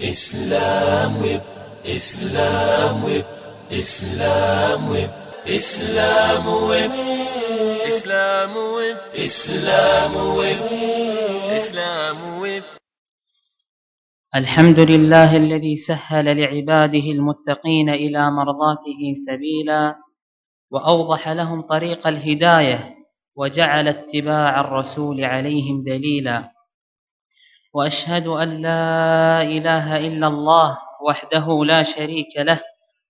إسلام ويب إسلام ويب إسلام ويب إسلام ويب إسلام ويب إسلام ويب إسلام ويب الحمد لله الذي سهل لعباده المتقين إلى مرضاته سبيلا وأوضح لهم طريق الهداية وجعل اتباع الرسول عليهم دليلا. وأشهد أن لا إله إلا الله وحده لا شريك له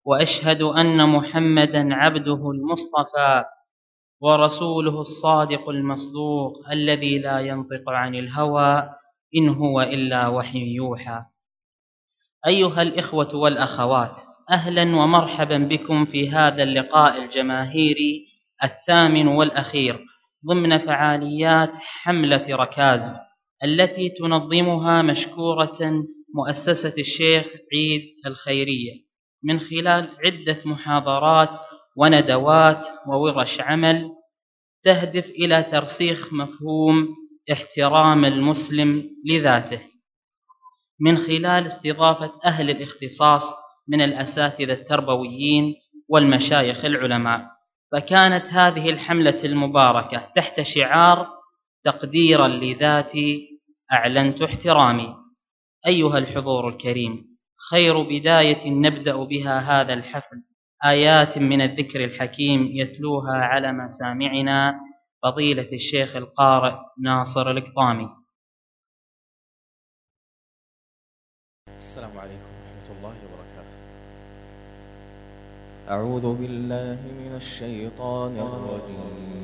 وأشهد أن محمدا عبده المصطفى ورسوله الصادق المصدوق الذي لا ينطق عن الهوى إن هو إلا وحي يوحى. أيها الإخوة والأخوات أهلا ومرحبا بكم في هذا اللقاء الجماهيري الثامن والأخير ضمن فعاليات حملة ركاز. التي تنظمها مشكورة مؤسسة الشيخ عيد الخيرية من خلال عدة محاضرات وندوات وورش عمل تهدف إلى ترسيخ مفهوم احترام المسلم لذاته. من خلال استضافة أهل الاختصاص من الأساتذة التربويين والمشايخ العلماء فكانت هذه الحملة المباركة تحت شعار تقديرا لذاتي أعلنت احترامي. أيها الحضور الكريم خير بداية نبدأ بها هذا الحفل. آيات من الذكر الحكيم يتلوها على مسامعنا فضيلة الشيخ القارئ ناصر القطامي. السلام عليكم ورحمة الله وبركاته. أعوذ بالله من الشيطان الرجيم.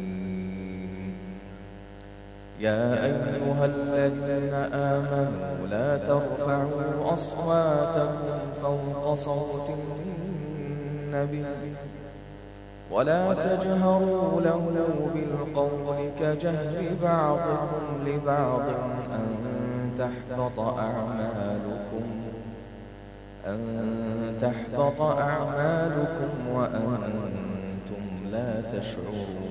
يا أيها الذين آمنوا لا ترفعوا أصواتكم فوق صوت النبي ولا تجهروا له بالقول كجهر بعضكم لبعض أن تحبط أعمالكم أن تحبط أعمالكم وأنتم لا تشعرون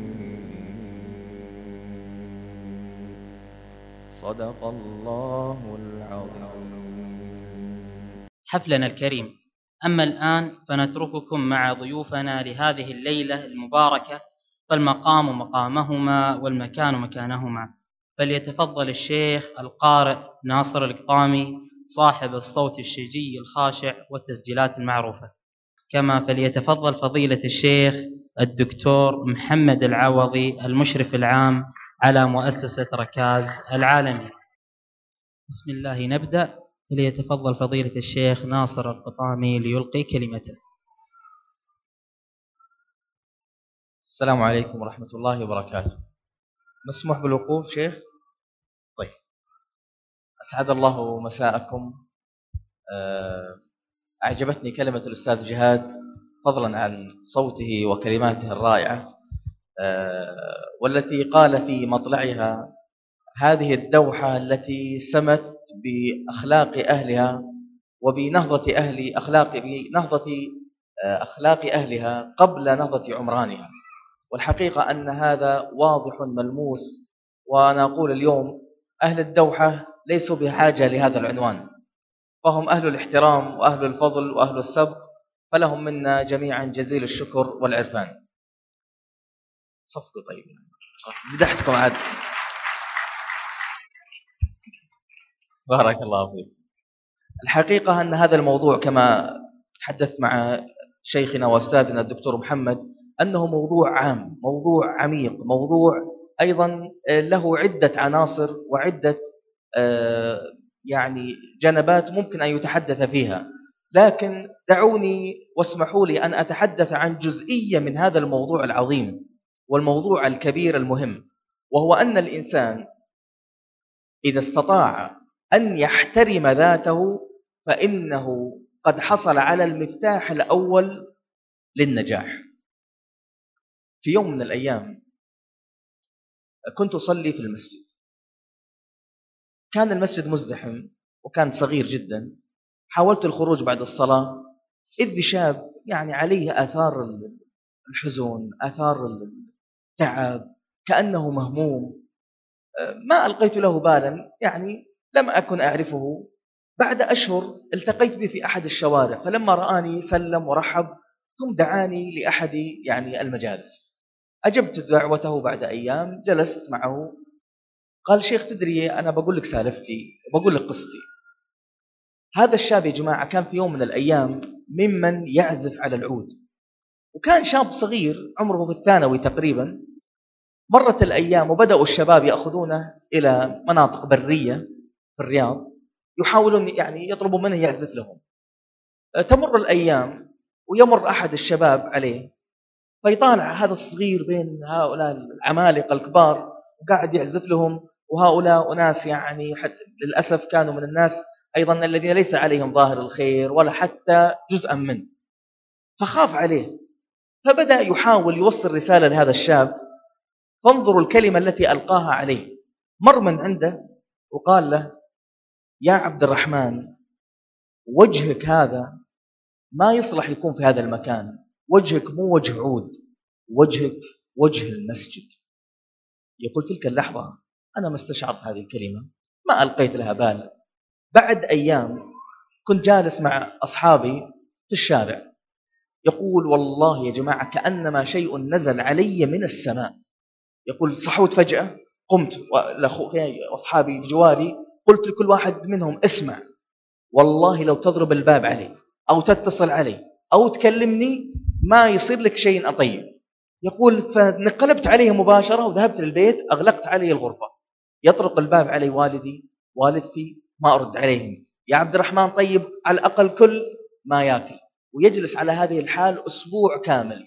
صدق الله العظيم. حفلنا الكريم. أما الآن فنترككم مع ضيوفنا لهذه الليلة المباركة فالمقام مقامهما والمكان مكانهما. فليتفضل الشيخ القارئ ناصر القطامي صاحب الصوت الشجي الخاشع والتسجيلات المعروفة. كما فليتفضل فضيلة الشيخ الدكتور محمد العوضي المشرف العام على مؤسسة ركاز العالمي. بسم الله نبدأ. فليتفضل فضيلة الشيخ ناصر القطامي ليلقي كلمته. السلام عليكم ورحمة الله وبركاته. مسموح بالوقوف شيخ؟ طيب. أسعد الله مساءكم. أعجبتني كلمة الأستاذ جهاد فضلا عن صوته وكلماته الرائعة. والتي قال في مطلعها هذه الدوحة التي سمت بأخلاق أهلها وبنهضة أهل أخلاق بنهضة آه، أخلاق أهلها قبل نهضة عمرانها. والحقيقة أن هذا واضح ملموس وأنا أقول اليوم أهل الدوحة ليسوا بحاجة لهذا العنوان. فهم أهل الاحترام وأهل الفضل وأهل السبق فلهم منا جميعا جزيل الشكر والعرفان. صفقوا طيب. مدحتكم عاد. بارك الله فيك. الحقيقة أن هذا الموضوع كما تحدثت مع شيخنا وأستاذنا الدكتور محمد أنه موضوع عام موضوع عميق موضوع أيضا له عدة عناصر وعدة آه، يعني جنبات ممكن أن يتحدث فيها. لكن دعوني واسمحوا لي أن أتحدث عن جزئية من هذا الموضوع العظيم. والموضوع الكبير المهم وهو أن الإنسان إذا استطاع أن يحترم ذاته فإنه قد حصل على المفتاح الأول للنجاح. في يوم من الأيام كنت أصلي في المسجد. كان المسجد مزدحم وكان صغير جدا. حاولت الخروج بعد الصلاة إذ بشاب يعني عليه آثار الحزن آثار التعب كأنه مهموم. ما ألقيت له بالا يعني لم أكن أعرفه. بعد أشهر التقيت به في أحد الشوارع فلما رآني سلم ورحب ثم دعاني لأحد يعني المجالس. أجبت دعوته بعد أيام جلست معه. قال شيخ تدري أنا بقول لك سالفتي وبقول لك قصتي. هذا الشاب يا جماعة كان في يوم من الأيام ممن يعزف على العود. وكان شاب صغير عمره في الثانوي تقريبا. مرت الأيام وبدأوا الشباب يأخذونه إلى مناطق برية في الرياض يحاولون يعني يطلبوا منه يعزف لهم. تمر الأيام ويمر أحد الشباب عليه فيطالع هذا الصغير بين هؤلاء العمالقة الكبار وقاعد يعزف لهم وهؤلاء أناس يعني للأسف كانوا من الناس أيضا الذين ليس عليهم ظاهر الخير ولا حتى جزءا منه. فخاف عليه فبدأ يحاول يوصل رسالة لهذا الشاب فانظروا الكلمة التي ألقاها عليه. مر من عنده وقال له يا عبد الرحمن وجهك هذا ما يصلح يكون في هذا المكان. وجهك مو وجه عود وجهك وجه المسجد. يقول تلك اللحظة أنا ما استشعرت هذه الكلمة ما ألقيت لها بال. بعد أيام كنت جالس مع أصحابي في الشارع. يقول والله يا جماعة كأنما شيء نزل علي من السماء. يقول صحوت فجأة قمت وأصحابي بجواري قلت لكل واحد منهم اسمع. والله لو تضرب الباب علي أو تتصل علي أو تكلمني ما يصير لك شيء أطيب. يقول فنقلبت عليه مباشرة وذهبت للبيت أغلقت عليه الغرفة. يطرق الباب علي والدي والدتي ما أرد عليهم. يا عبد الرحمن طيب على الأقل كل ما ياكل ويجلس على هذه الحال أسبوع كامل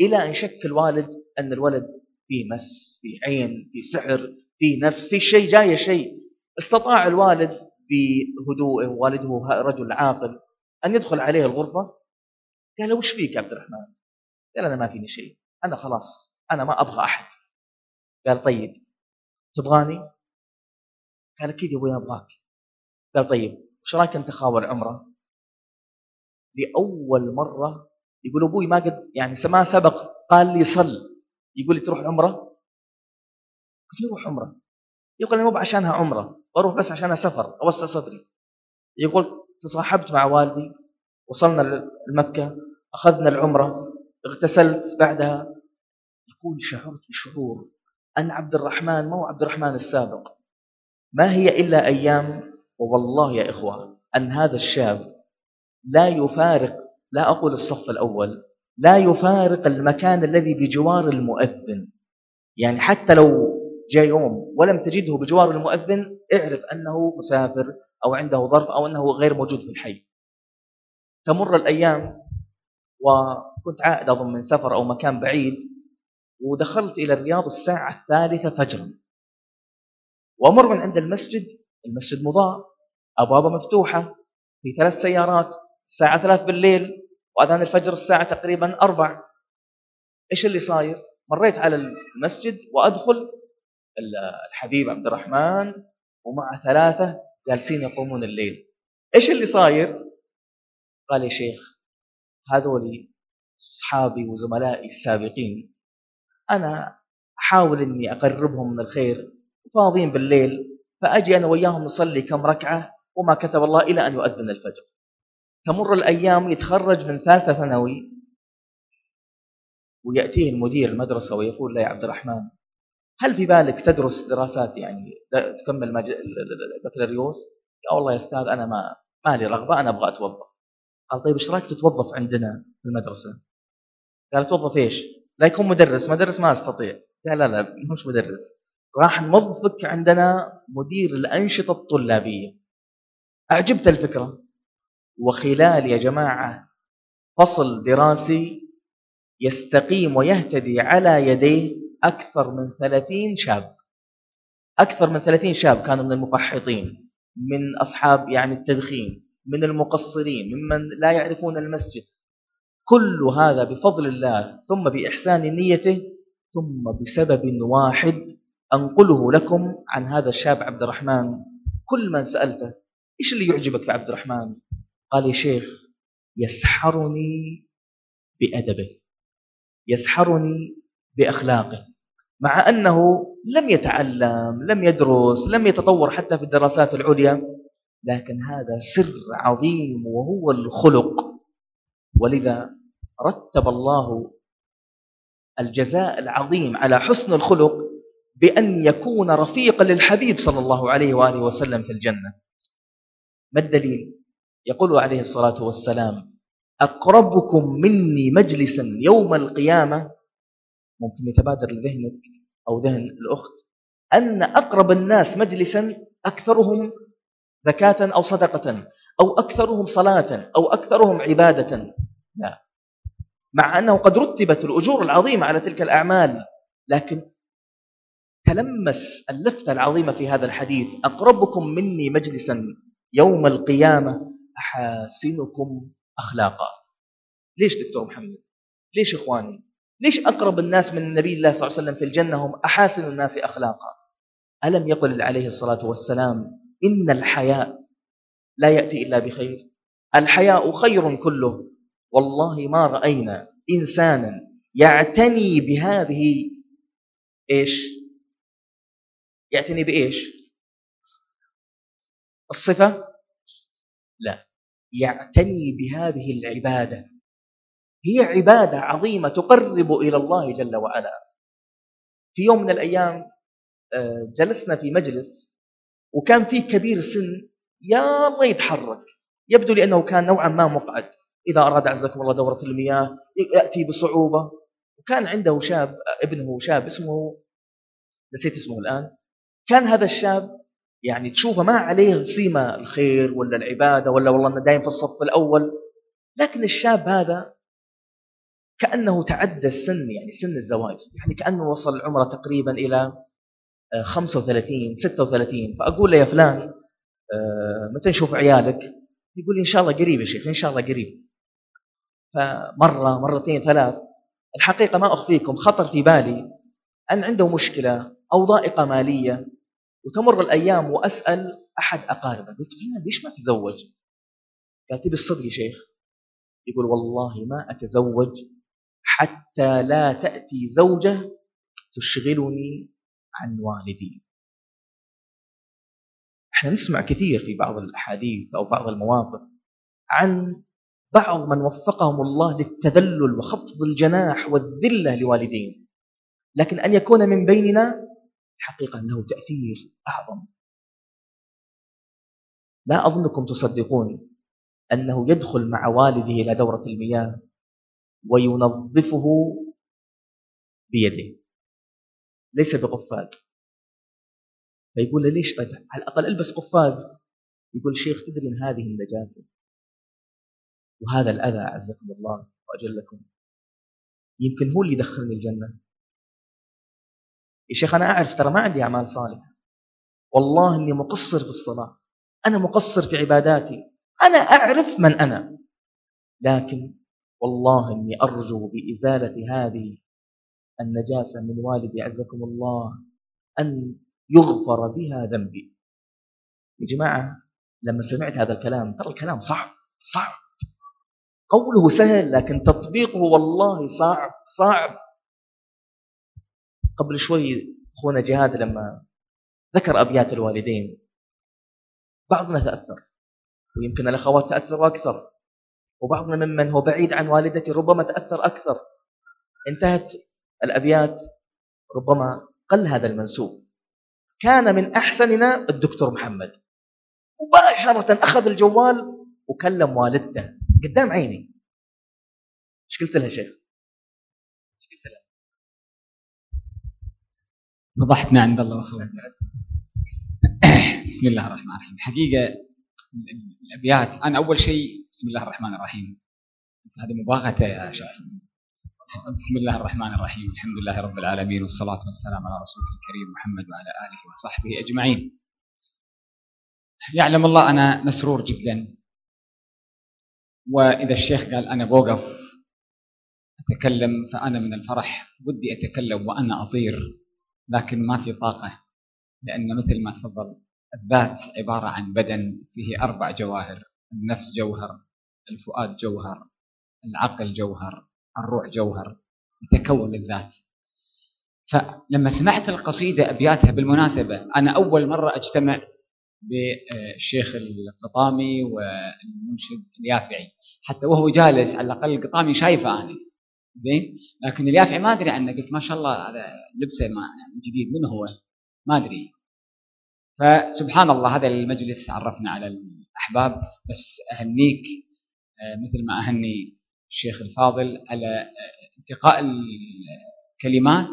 إلى أن شك الوالد أن الولد فيه مس فيه عين فيه سحر فيه نفس فيه شيء جاي شيء. استطاع الوالد بهدوءه والده رجل عاقل أن يدخل عليه الغرفة. قال له وش فيك يا عبد الرحمن؟ قال أنا ما فيني شيء أنا خلاص أنا ما أبغى أحد. قال طيب تبغاني؟ قال أكيد يا أبوي أبغاك. قال طيب إيش رأيك أنت خاول عمره لأول مرة يقول أبوي ما قد يعني ما سبق قال لي صل. يقول لي تروح عمرة؟ قلت له روح عمرة. يقول لي مو عشانها عمرة بروح بس عشانها سفر أوسع صدري. يقول تصاحبت مع والدي وصلنا لمكة أخذنا العمرة اغتسلت بعدها يقول شعرت بشعور أن عبد الرحمن ما هو عبد الرحمن السابق. ما هي إلا أيام ووالله يا إخوة أن هذا الشاب لا يفارق لا أقول الصف الأول لا يفارق المكان الذي بجوار المؤذن. يعني حتى لو جاء يوم ولم تجده بجوار المؤذن اعرف أنه مسافر أو عنده ظرف أو أنه غير موجود في الحي. تمر الأيام وكنت عائد أظن من سفر أو مكان بعيد ودخلت إلى الرياض الساعة الثالثة فجرا. وأمر من عند المسجد المسجد مضاء أبوابه مفتوحة في ثلاث سيارات الساعة ثلاث بالليل وأذان الفجر الساعة تقريبا أربع. إيش اللي صاير؟ مريت على المسجد وأدخل الحبيب عبد الرحمن ومع ثلاثة جالسين يقومون الليل. إيش اللي صاير؟ قال يا شيخ هذول أصحابي وزملائي السابقين. أنا أحاول أني أقربهم من الخير فاضيين بالليل فأجي أنا وياهم نصلي كم ركعة وما كتب الله إلى أن يؤذن الفجر. تمر الأيام يتخرج من ثالثة ثانوي ويأتيه المدير المدرسة ويقول له يا عبد الرحمن هل في بالك تدرس دراسات يعني تكمل البكالوريوس؟ قال والله يا أستاذ أنا ما ما لي رغبة أنا أبغى أتوظف قال طيب إيش رأيك تتوظف عندنا في المدرسة؟ قال توظف إيش؟ لا يكون مدرس مدرس ما أستطيع قال لا لا مش مدرس راح نوظفك عندنا مدير الأنشطة الطلابية أعجبت الفكرة وخلال يا جماعة فصل دراسي يستقيم ويهتدي على يديه أكثر من ثلاثين شاب. أكثر من ثلاثين شاب كانوا من المفحطين من أصحاب يعني التدخين من المقصرين ممن لا يعرفون المسجد. كل هذا بفضل الله ثم بإحسان نيته ثم بسبب واحد أنقله لكم عن هذا الشاب عبد الرحمن. كل من سألته إيش اللي يعجبك في عبد الرحمن؟ قال يا شيخ يسحرني بأدبه يسحرني بأخلاقه مع أنه لم يتعلم لم يدرس لم يتطور حتى في الدراسات العليا لكن هذا سر عظيم وهو الخلق ولذا رتب الله الجزاء العظيم على حسن الخلق بأن يكون رفيقا للحبيب صلى الله عليه وآله وسلم في الجنة ما الدليل؟ يقول عليه الصلاة والسلام أقربكم مني مجلسا يوم القيامة؟ ممكن يتبادر لذهنك أو ذهن الأخت. أن أقرب الناس مجلسا أكثرهم زكاة أو صدقة أو أكثرهم صلاة أو أكثرهم عبادة. لا. مع أنه قد رتبت الأجور العظيمة على تلك الأعمال لكن تلمس اللفتة العظيمة في هذا الحديث. أقربكم مني مجلسا يوم القيامة؟ أحاسنكم أخلاقا. ليش دكتور محمد؟ ليش إخواني؟ ليش أقرب الناس من النبي الله صلى الله عليه وسلم في الجنة هم أحاسن الناس أخلاقا؟ ألم يقل عليه الصلاة والسلام إن الحياء لا يأتي إلا بخير؟ الحياء خير كله. والله ما رأينا إنسانا يعتني بهذه إيش؟ يعتني بإيش؟ الصفة؟ لا. يعتني بهذه العبادة. هي عبادة عظيمة تقرب إلى الله جل وعلا. في يوم من الأيام آه، جلسنا في مجلس وكان في كبير سن يا الله يتحرك. يبدو لأنه كان نوعا ما مقعد. إذا أراد عزكم الله دورة المياه يأتي بصعوبة. وكان عنده شاب ابنه شاب اسمه نسيت اسمه الآن. كان هذا الشاب يعني تشوفه ما عليه سيمة الخير ولا العبادة ولا والله أنه دايم في الصف الأول. لكن الشاب هذا كأنه تعدى السن يعني سن الزواج يعني كأنه وصل العمر تقريبا إلى 35 آه، 36 فأقول له يا فلان آه، متى نشوف عيالك؟ يقول لي إن شاء الله قريب يا شيخ إن شاء الله قريب. فمرة مرتين ثلاث. الحقيقة ما أخفيكم خطر في بالي أن عنده مشكلة أو ضائقة مالية وتمر الأيام وأسأل أحد أقاربه. قلت فلان ليش ما تزوج قال تبي الصدق يا شيخ. يقول والله ما أتزوج حتى لا تأتي زوجة تشغلني عن والدي. إحنا نسمع كثير في بعض الأحاديث أو بعض المواقف عن بعض من وفقهم الله للتذلل وخفض الجناح والذلة لوالدين لكن أن يكون من بيننا حقيقة له تأثير أعظم. لا أظنكم تصدقون أنه يدخل مع والده إلى دورة المياه وينظفه بيده. ليس بقفاز. فيقول له ليش طيب؟ على الأقل ألبس قفاز. يقول شيخ تدري أن هذه النجاسة وهذا الأذى أعزكم الله وأجلكم. يمكن هو اللي يدخلني الجنة. يا شيخ أنا أعرف ترى ما عندي أعمال صالحة. والله إني مقصر في الصلاة. أنا مقصر في عباداتي. أنا أعرف من أنا. لكن والله إني أرجو بإزالة هذه النجاسة من والدي عزكم الله أن يغفر بها ذنبي. يا جماعة لما سمعت هذا الكلام ترى الكلام صعب صعب. قوله سهل لكن تطبيقه والله صعب صعب. قبل شوي أخونا جهاد لما ذكر أبيات الوالدين بعضنا تأثر ويمكن الأخوات تأثروا أكثر وبعضنا ممن هو بعيد عن والدته ربما تأثر أكثر. انتهت الأبيات ربما قل هذا المنسوب. كان من أحسننا الدكتور محمد. مباشرة أخذ الجوال وكلم والدته قدام عيني. إيش قلت لها شيخ إيش قلت لها فضحتنا عند الله واخوه بسم الله الرحمن الرحيم. حقيقة الأبيات أنا أول شيء بسم الله الرحمن الرحيم. هذه مباغتة يا شيخ. بسم الله الرحمن الرحيم. الحمد لله رب العالمين والصلاة والسلام على رسوله الكريم محمد وعلى آله وصحبه أجمعين. يعلم الله أنا مسرور جدا. وإذا الشيخ قال أنا بوقف أتكلم فأنا من الفرح ودي أتكلم وأنا أطير. لكن ما في طاقة لأن مثل ما تفضل الذات عبارة عن بدن فيه أربع جواهر النفس جوهر الفؤاد جوهر العقل جوهر الروح جوهر يتكون الذات فلما سمعت القصيدة أبياتها بالمناسبة أنا أول مرة أجتمع بالشيخ القطامي والمنشد اليافعي حتى وهو جالس على الأقل القطامي شايفه أنا. زين؟ لكن اليافعي ما أدري عنه قلت ما شاء الله هذا لبسه ما يعني جديد من هو؟ ما أدري. فسبحان الله هذا المجلس عرفنا على الأحباب بس أهنيك مثل ما أهني الشيخ الفاضل على انتقاء الكلمات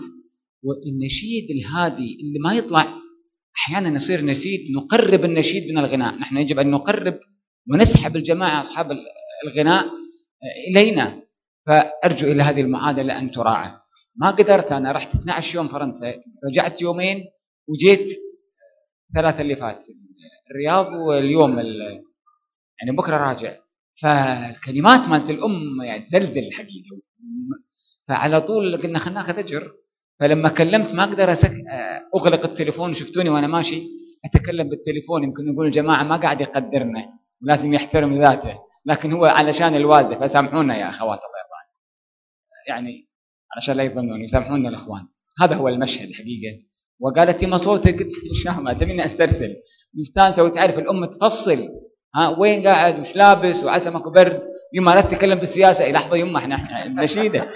والنشيد الهادي اللي ما يطلع أحيانا يصير نشيد نقرب النشيد من الغناء. نحن يجب أن نقرب ونسحب الجماعة أصحاب الغناء إلينا. فأرجو إلى هذه المعادله ان تراعى. ما قدرت أنا رحت 12 يوم فرنسا رجعت يومين وجيت ثلاثة اللي فات الرياض واليوم يعني بكرة راجع. فالكلمات مالت الأم يعني تزلزل الحقيقة فعلى طول قلنا خلينا ناخذ أجر. فلما كلمت ما أقدر أسك... أغلق التليفون شفتوني وأنا ماشي أتكلم بالتليفون يمكن يقول الجماعه ما قاعد يقدرنا ولازم يحترم ذاته لكن هو علشان الوالدة فسامحونا يا أخوات الله يعني علشان لا يظنون يسامحونا الإخوان. هذا هو المشهد الحقيقة وقالت ما صوتك الله تبيني أسترسل. مستانسه وتعرف الأم تفصل ها وين قاعد وش لابس وعسى ماكو برد. يما لا تتكلم بالسياسة. لحظة يما إحنا إحنا النشيده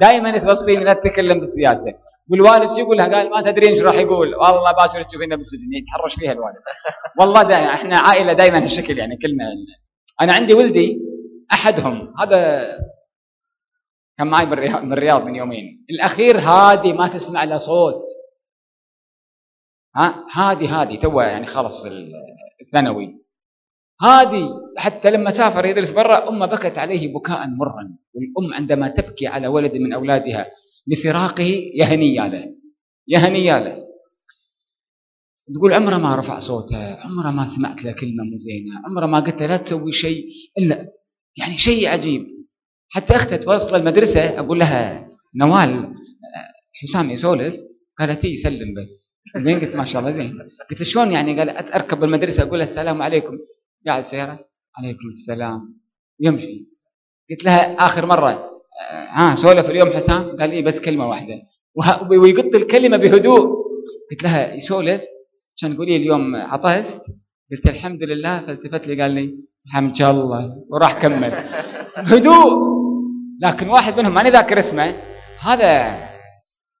دائما توصيني لا تتكلم بالسياسة. والوالد شو يقول قال ما تدرين إيش راح يقول. والله باكر تشوفينا بالسجن. يتحرش فيها الوالد. والله دا إحنا عائلة دائما هالشكل يعني كلنا. أنا عندي ولدي أحدهم. هذا كان معي من الرياض من يومين. الأخير هادي ما تسمع له صوت. ها؟ هادي هادي. تو يعني خلص الثانوي. هادي. حتى لما سافر يدرس برا أمه بكت عليه بكاء مرا والأم عندما تبكي على ولد من أولادها لفراقه يهنيا له. يهنيا له. تقول عمره ما رفع صوته. عمره ما سمعت له كلمة مو زينة. عمره ما قلت له لا تسوي شيء إلا يعني شيء عجيب. حتى أختها توصل المدرسة أقول لها نوال حسام يسولف. قالت يسلم بس. زين قلت ما شاء الله زين. قلت شلون يعني؟ قال أركب المدرسة. أقول له السلام عليكم. قاعد السياره عليكم السلام. يمشي. قلت لها آخر مرة ها سولف اليوم حسام؟ قال لي بس كلمة واحدة. ويقط الكلمة بهدوء. قلت لها يسولف؟ عشان تقولي اليوم عطست. قلت الحمد لله. فالتفت لي قال لي الحمد الله وراح كمل. هدوء لكن واحد منهم ماني ذاكر اسمه. هذا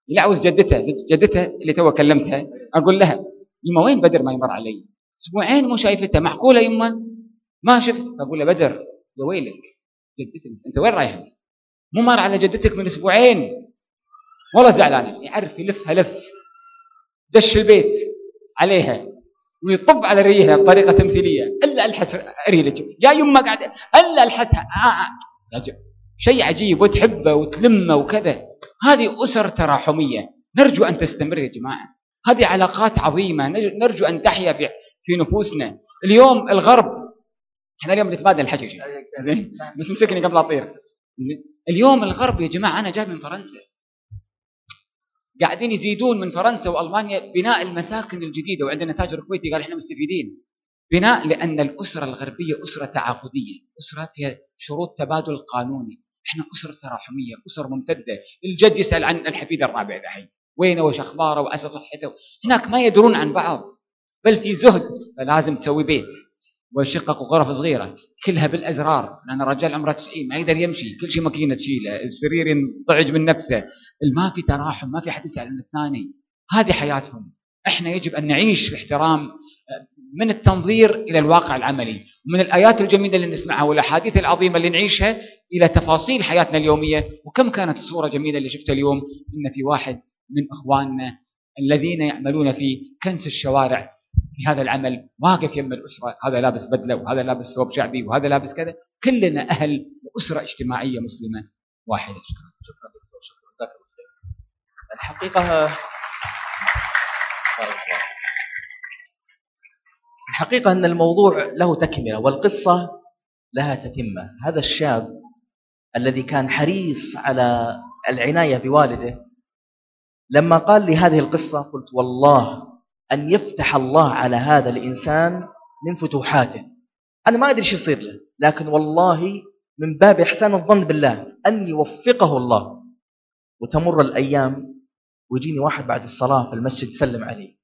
يلعوز جدته جدته اللي تو كلمتها أقول لها يما وين بدر ما يمر علي؟ أسبوعين مو شايفته معقولة يما؟ ما شفت. أقول له بدر يا ويلك جدتك أنت وين رايح؟ مو مر على جدتك من أسبوعين؟ والله زعلان يعرف يلفها لف دش البيت عليها ويطب على ريها بطريقة تمثيلية إلا الحس ريلك يا يما قاعد إلا الحسها آه آه. شيء عجيب وتحبه وتلمه وكذا. هذه أسر تراحمية. نرجو أن تستمر يا جماعة. هذه علاقات عظيمة. نر- نرجو أن تحيا في في نفوسنا. اليوم الغرب إحنا اليوم نتبادل الحكي شيء زين؟ بس مسكني قبل زين؟ اليوم الغرب يا جماعة أنا جاي من فرنسا. قاعدين يزيدون من فرنسا وألمانيا بناء المساكن الجديدة. وعندنا تاجر كويتي قال إحنا مستفيدين. بناء لأن الأسرة الغربية أسرة تعاقدية. أسرة فيها شروط تبادل قانوني. إحنا أسر تراحمية أسر ممتدة. الجد يسأل عن الحفيد الرابع دحين وينه وش أخباره وعسى صحته. هناك ما يدرون عن بعض. بل في زهد فلازم تسوي بيت. وشقق وغرف صغيرة كلها بالأزرار. لأن الرجال عمره 90 ما يقدر يمشي. كل شيء ماكينة تشيله السرير ينضعج من نفسه. ما في تراحم ما في حد يسأل عن الثاني هذه حياتهم. إحنا يجب أن نعيش في احترام من التنظير إلى الواقع العملي ومن الآيات الجميلة اللي نسمعها والأحاديث العظيمة اللي نعيشها إلى تفاصيل حياتنا اليومية. وكم كانت الصورة جميلة اللي شفتها اليوم إن في واحد من إخواننا الذين يعملون في كنس الشوارع في هذا العمل واقف يم الأسرة هذا لابس بدلة وهذا لابس ثوب شعبي وهذا لابس كذا. كلنا أهل وأسرة اجتماعية مسلمة واحدة. شكرا. شكرا دكتور شكرا. الحقيقة الحقيقة أن الموضوع له تكملة والقصة لها تتمة. هذا الشاب الذي كان حريص على العناية بوالده لما قال لي هذه القصة قلت والله أن يفتح الله على هذا الإنسان من فتوحاته. أنا ما أدري إيش يصير له لكن والله من باب إحسان الظن بالله أن يوفقه الله. وتمر الأيام ويجيني واحد بعد الصلاة في المسجد يسلم عليه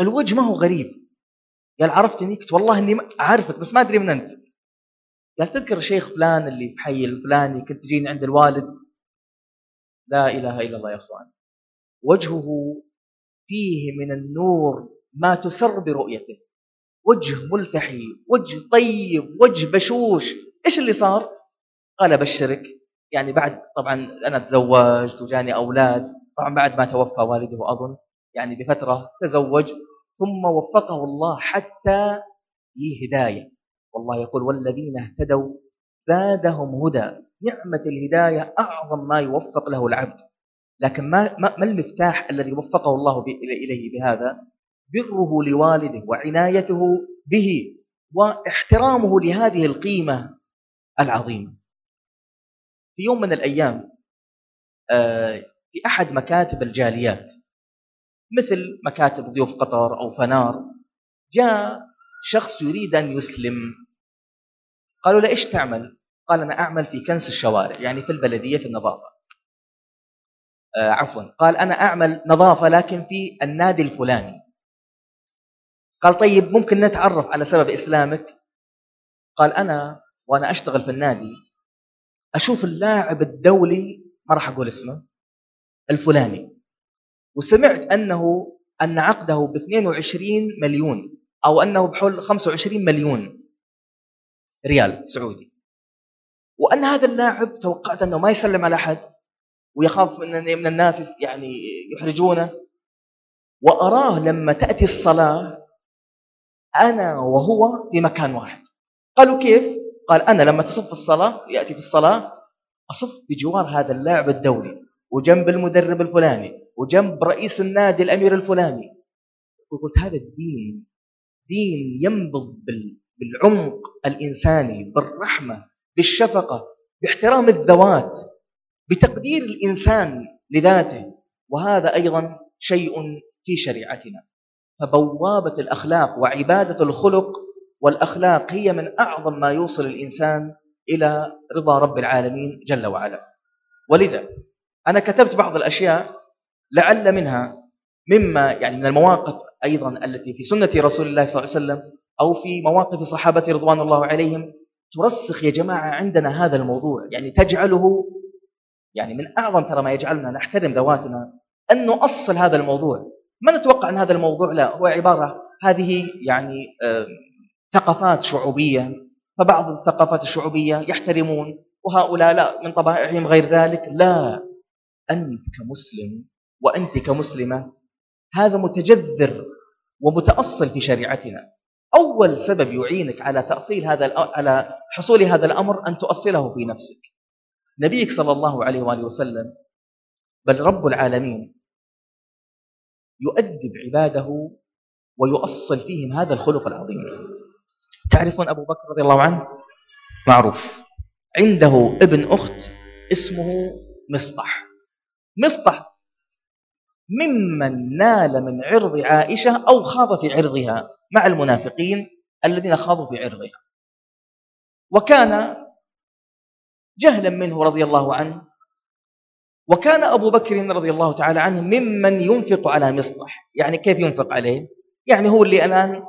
الوجه ما هو غريب. قال عرفتني قلت والله إني اعرفك بس ما أدري من أنت. قال تذكر الشيخ فلان اللي في حي الفلاني كنت تجيني عند الوالد. لا إله إلا الله يا إخوان. وجهه فيه من النور ما تسر برؤيته. وجه ملتحي وجه طيب وجه بشوش. إيش اللي صار؟ قال أبشرك. يعني بعد طبعا أنا تزوجت وجاني أولاد. طبعا بعد ما توفى والده اظن يعني بفترة تزوج. ثم وفقه الله حتى لي هداية. والله يقول والذين اهتدوا زادهم هدى. نعمة الهداية أعظم ما يوفق له العبد. لكن ما ما المفتاح الذي وفقه الله إليه بهذا؟ بره لوالده وعنايته به واحترامه لهذه القيمة العظيمة. في يوم من الأيام آه، في أحد مكاتب الجاليات مثل مكاتب ضيوف قطر أو فنار. جاء شخص يريد أن يسلم. قالوا له إيش تعمل؟ قال أنا أعمل في كنس الشوارع يعني في البلدية في النظافة. آه عفوا. قال أنا أعمل نظافة لكن في النادي الفلاني. قال طيب ممكن نتعرف على سبب إسلامك؟ قال أنا وأنا أشتغل في النادي أشوف اللاعب الدولي ما راح أقول اسمه الفلاني. وسمعت أنه أن عقده ب 22 مليون أو أنه بحول 25 مليون ريال سعودي. وأن هذا اللاعب توقعت أنه ما يسلم على أحد ويخاف من من الناس يعني يحرجونه. وأراه لما تأتي الصلاة أنا وهو في مكان واحد. قالوا كيف؟ قال أنا لما تصف الصلاة يأتي في الصلاة أصف بجوار هذا اللاعب الدولي وجنب المدرب الفلاني. وجنب رئيس النادي الأمير الفلاني. وقلت هذا الدين دين ينبض بال- بالعمق الإنساني بالرحمة بالشفقة باحترام الذوات بتقدير الإنسان لذاته. وهذا أيضا شيء في شريعتنا. فبوابة الأخلاق وعبادة الخلق والأخلاق هي من أعظم ما يوصل الإنسان إلى رضا رب العالمين جل وعلا. ولذا أنا كتبت بعض الأشياء لعل منها مما يعني من المواقف أيضا التي في سنة رسول الله صلى الله عليه وسلم أو في مواقف صحابة رضوان الله عليهم ترسخ يا جماعة عندنا هذا الموضوع. يعني تجعله يعني من أعظم ترى ما يجعلنا نحترم ذواتنا أن نؤصل هذا الموضوع. ما نتوقع أن هذا الموضوع لا هو عبارة هذه يعني ثقافات شعوبية. فبعض الثقافات الشعوبية يحترمون وهؤلاء لا من طبائعهم غير ذلك. لا أنت كمسلم وأنت كمسلمة هذا متجذر ومتأصل في شريعتنا. أول سبب يعينك على تأصيل هذا على حصول هذا الأمر أن تؤصله في نفسك. نبيك صلى الله عليه وآله وسلم بل رب العالمين يؤدب عباده ويؤصل فيهم هذا الخلق العظيم. تعرفون أبو بكر رضي الله عنه؟ معروف. عنده ابن أخت اسمه مصطح مصطح ممن نال من عرض عائشة أو خاض في عرضها مع المنافقين الذين خاضوا في عرضها. وكان جهلا منه رضي الله عنه وكان أبو بكر رضي الله تعالى عنه ممن ينفق على مصلح. يعني كيف ينفق عليه؟ يعني هو اللي الآن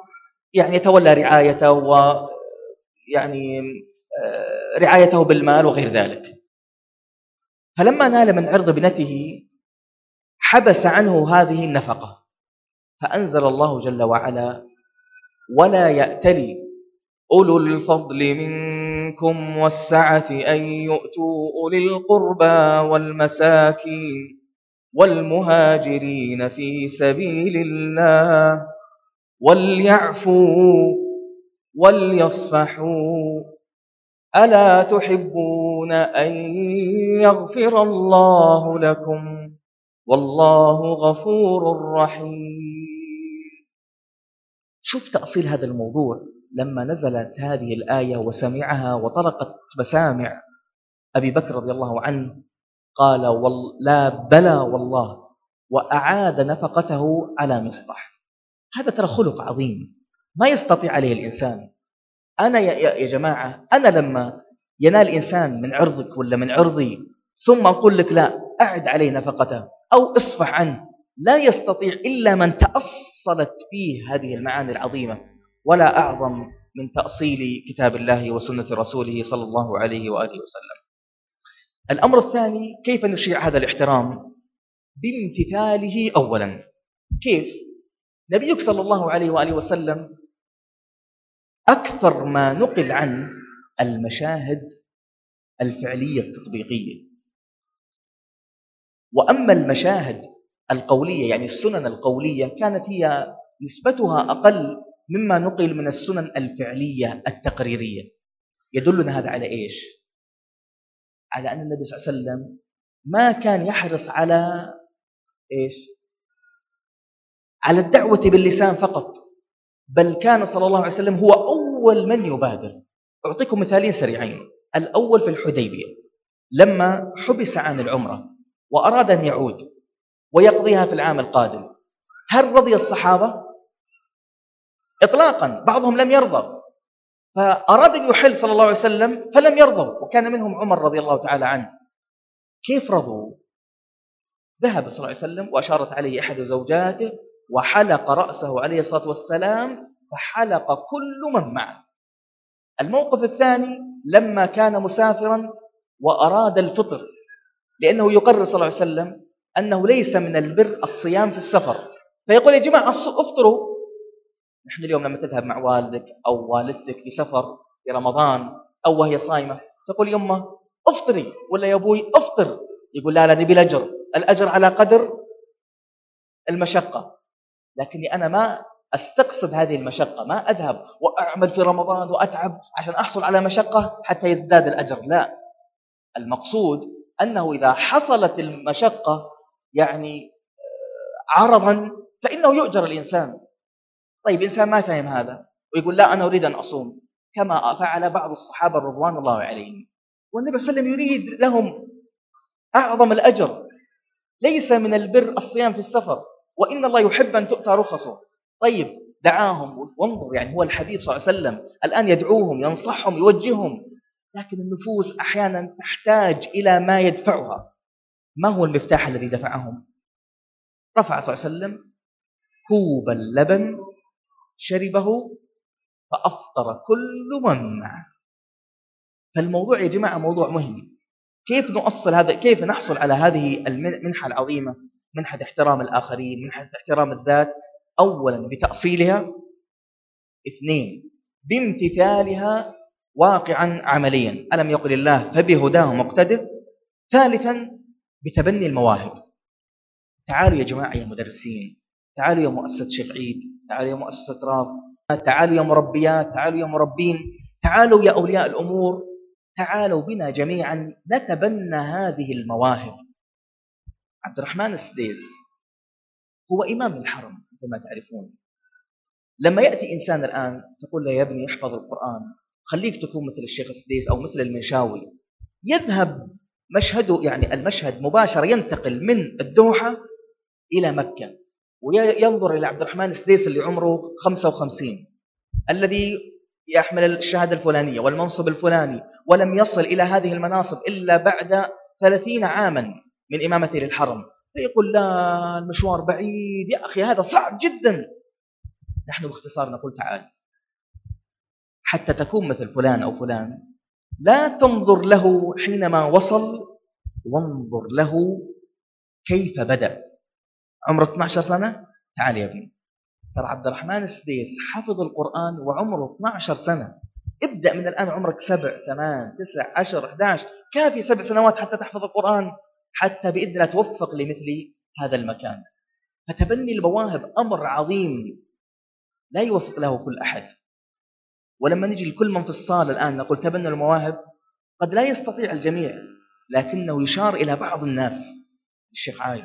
يعني يتولى رعايته و يعني آه، رعايته بالمال وغير ذلك. فلما نال من عرض ابنته حبس عنه هذه النفقة. فأنزل الله جل وعلا ولا يأتلي أولو الفضل منكم والسعة أن يؤتوا أولي القربى والمساكين والمهاجرين في سبيل الله وليعفوا وليصفحوا ألا تحبون أن يغفر الله لكم؟ والله غفور رحيم. شوف تأصيل هذا الموضوع لما نزلت هذه الآية وسمعها وطرقت مسامع أبي بكر رضي الله عنه قال لا بلى والله وأعاد نفقته على مصباح. هذا ترى خلق عظيم ما يستطيع عليه الإنسان. أنا يا جماعة أنا لما ينال إنسان من عرضك ولا من عرضي ثم أقول لك لا أعد عليه نفقته. أو اصفح عنه. لا يستطيع إلا من تأصلت فيه هذه المعاني العظيمة. ولا أعظم من تأصيل كتاب الله وسنة رسوله صلى الله عليه وآله وسلم. الأمر الثاني كيف نشيع هذا الاحترام؟ بامتثاله أولا. كيف؟ نبيك صلى الله عليه وآله وسلم أكثر ما نقل عن المشاهد الفعلية التطبيقية. وأما المشاهد القولية يعني السنن القولية كانت هي نسبتها أقل مما نقل من السنن الفعلية التقريرية يدلنا هذا على إيش؟ على أن النبي صلى الله عليه وسلم ما كان يحرص على إيش؟ على الدعوة باللسان فقط بل كان صلى الله عليه وسلم هو أول من يبادر أعطيكم مثالين سريعين الأول في الحديبية لما حبس عن العمرة وأراد أن يعود ويقضيها في العام القادم. هل رضي الصحابة؟ إطلاقا بعضهم لم يرضى. فأراد أن يحل صلى الله عليه وسلم فلم يرضوا. وكان منهم عمر رضي الله تعالى عنه. كيف رضوا؟ ذهب صلى الله عليه وسلم وأشارت عليه أحد زوجاته وحلق رأسه عليه الصلاة والسلام فحلق كل من معه. الموقف الثاني لما كان مسافرا وأراد الفطر. لأنه يقرر صلى الله عليه وسلم أنه ليس من البر الصيام في السفر. فيقول يا جماعة افطروا. نحن اليوم لما تذهب مع والدك أو والدتك في سفر في رمضان أو وهي صايمة تقول يمه افطري. ولا يا أبوي افطر. يقول لا لا نبي الأجر. الأجر على قدر المشقة. لكني أنا ما أستقصد هذه المشقة. ما أذهب وأعمل في رمضان وأتعب عشان أحصل على مشقة حتى يزداد الأجر. لا. المقصود أنه إذا حصلت المشقة يعني آه، عرضا فإنه يؤجر الإنسان. طيب إنسان ما فهم هذا ويقول لا أنا أريد أن أصوم. كما فعل بعض الصحابة رضوان الله عليهم. والنبي صلى الله عليه وسلم يريد لهم أعظم الأجر. ليس من البر الصيام في السفر وإن الله يحب أن تؤتى رخصه. طيب دعاهم وانظر يعني هو الحبيب صلى الله عليه وسلم الآن يدعوهم ينصحهم يوجههم. لكن النفوس أحيانا تحتاج إلى ما يدفعها. ما هو المفتاح الذي دفعهم؟ رفع صلى الله عليه وسلم كوب اللبن شربه فأفطر كل من معه. فالموضوع يا جماعة موضوع مهم. كيف نؤصل هذا كيف نحصل على هذه المنحة العظيمة؟ منحة احترام الآخرين منحة احترام الذات. أولا بتأصيلها. اثنين بامتثالها واقعا عمليا. ألم يقل الله فبهداه مقتدر؟ ثالثا بتبني المواهب. تعالوا يا جماعة يا مدرسين. تعالوا يا مؤسسة شيخ عيد تعالوا يا مؤسسة راف تعالوا يا مربيات. تعالوا يا مربين. تعالوا يا أولياء الأمور. تعالوا بنا جميعا. نتبنى هذه المواهب. عبد الرحمن السديس هو إمام الحرم كما تعرفون. لما يأتي إنسان الآن تقول له يا ابني احفظ القرآن. خليك تكون مثل الشيخ السديس أو مثل المنشاوي. يذهب مشهده يعني المشهد مباشرة ينتقل من الدوحة إلى مكة وينظر إلى عبد الرحمن السديس اللي عمره 55 الذي يحمل الشهادة الفلانية والمنصب الفلاني ولم يصل إلى هذه المناصب إلا بعد ثلاثين عاما من إمامته للحرم. فيقول لا المشوار بعيد يا أخي هذا صعب جدا. نحن باختصار نقول تعال. حتى تكون مثل فلان أو فلان. لا تنظر له حينما وصل وانظر له كيف بدأ. عمره 12 سنة؟ تعال يا ابني ترى عبد الرحمن السديس حفظ القرآن وعمره 12 سنة. ابدأ من الآن عمرك سبع ثمان تسع عشر 11 كافي سبع سنوات حتى تحفظ القرآن حتى بإذن الله توفق لمثل هذا المكان. فتبني المواهب أمر عظيم. لا يوفق له كل أحد. ولما نجي لكل من في الصالة الآن نقول تبنى المواهب قد لا يستطيع الجميع لكنه يشار إلى بعض الناس الشيخ عايد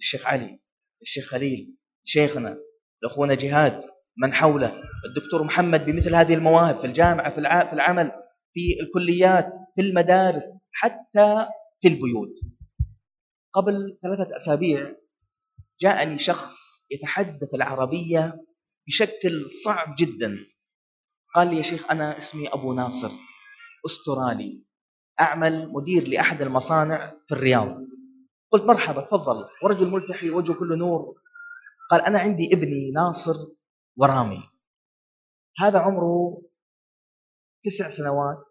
الشيخ علي الشيخ خليل شيخنا الأخونا جهاد من حوله الدكتور محمد بمثل هذه المواهب في الجامعة في العمل في الكليات في المدارس حتى في البيوت. قبل ثلاثة أسابيع جاءني شخص يتحدث العربية بشكل صعب جدا. قال لي يا شيخ أنا اسمي أبو ناصر أسترالي أعمل مدير لأحد المصانع في الرياض. قلت مرحبا تفضل. ورجل ملتحي وجهه كله نور. قال أنا عندي ابني ناصر ورامي. هذا عمره تسع سنوات.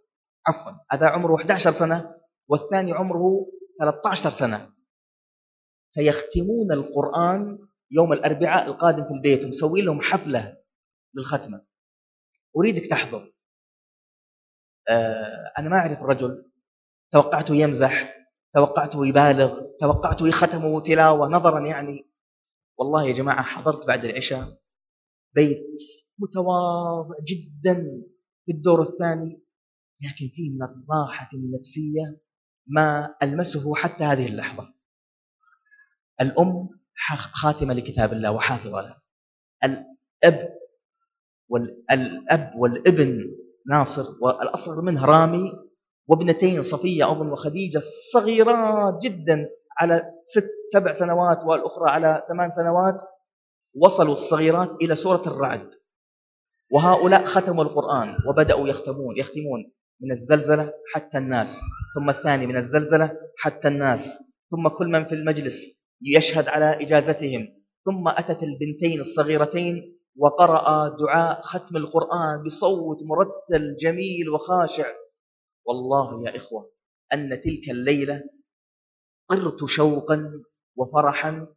عفوا هذا عمره 11 سنة والثاني عمره 13 سنة. سيختمون القرآن يوم الأربعاء القادم في البيت ومسوي لهم حفلة للختمة. أريدك تحضر. آه أنا ما أعرف الرجل توقعته يمزح توقعته يبالغ توقعته يختمه تلاوة نظرا يعني. والله يا جماعة حضرت بعد العشاء. بيت متواضع جدا في الدور الثاني. لكن فيه من الراحة النفسية ما ألمسه حتى هذه اللحظة. الأم خاتمة لكتاب الله وحافظة له. الأب والأب والابن ناصر والأصغر منه رامي وابنتين صفية أظن وخديجة صغيرات جدا على ست سبع سنوات والأخرى على ثمان سنوات وصلوا الصغيرات إلى سورة الرعد. وهؤلاء ختموا القرآن وبدأوا يختمون يختمون من الزلزلة حتى الناس ثم الثاني من الزلزلة حتى الناس ثم كل من في المجلس يشهد على إجازتهم ثم أتت البنتين الصغيرتين وقرأ دعاء ختم القرآن بصوت مرتل جميل وخاشع. والله يا إخوة أن تلك الليلة طرت شوقا وفرحا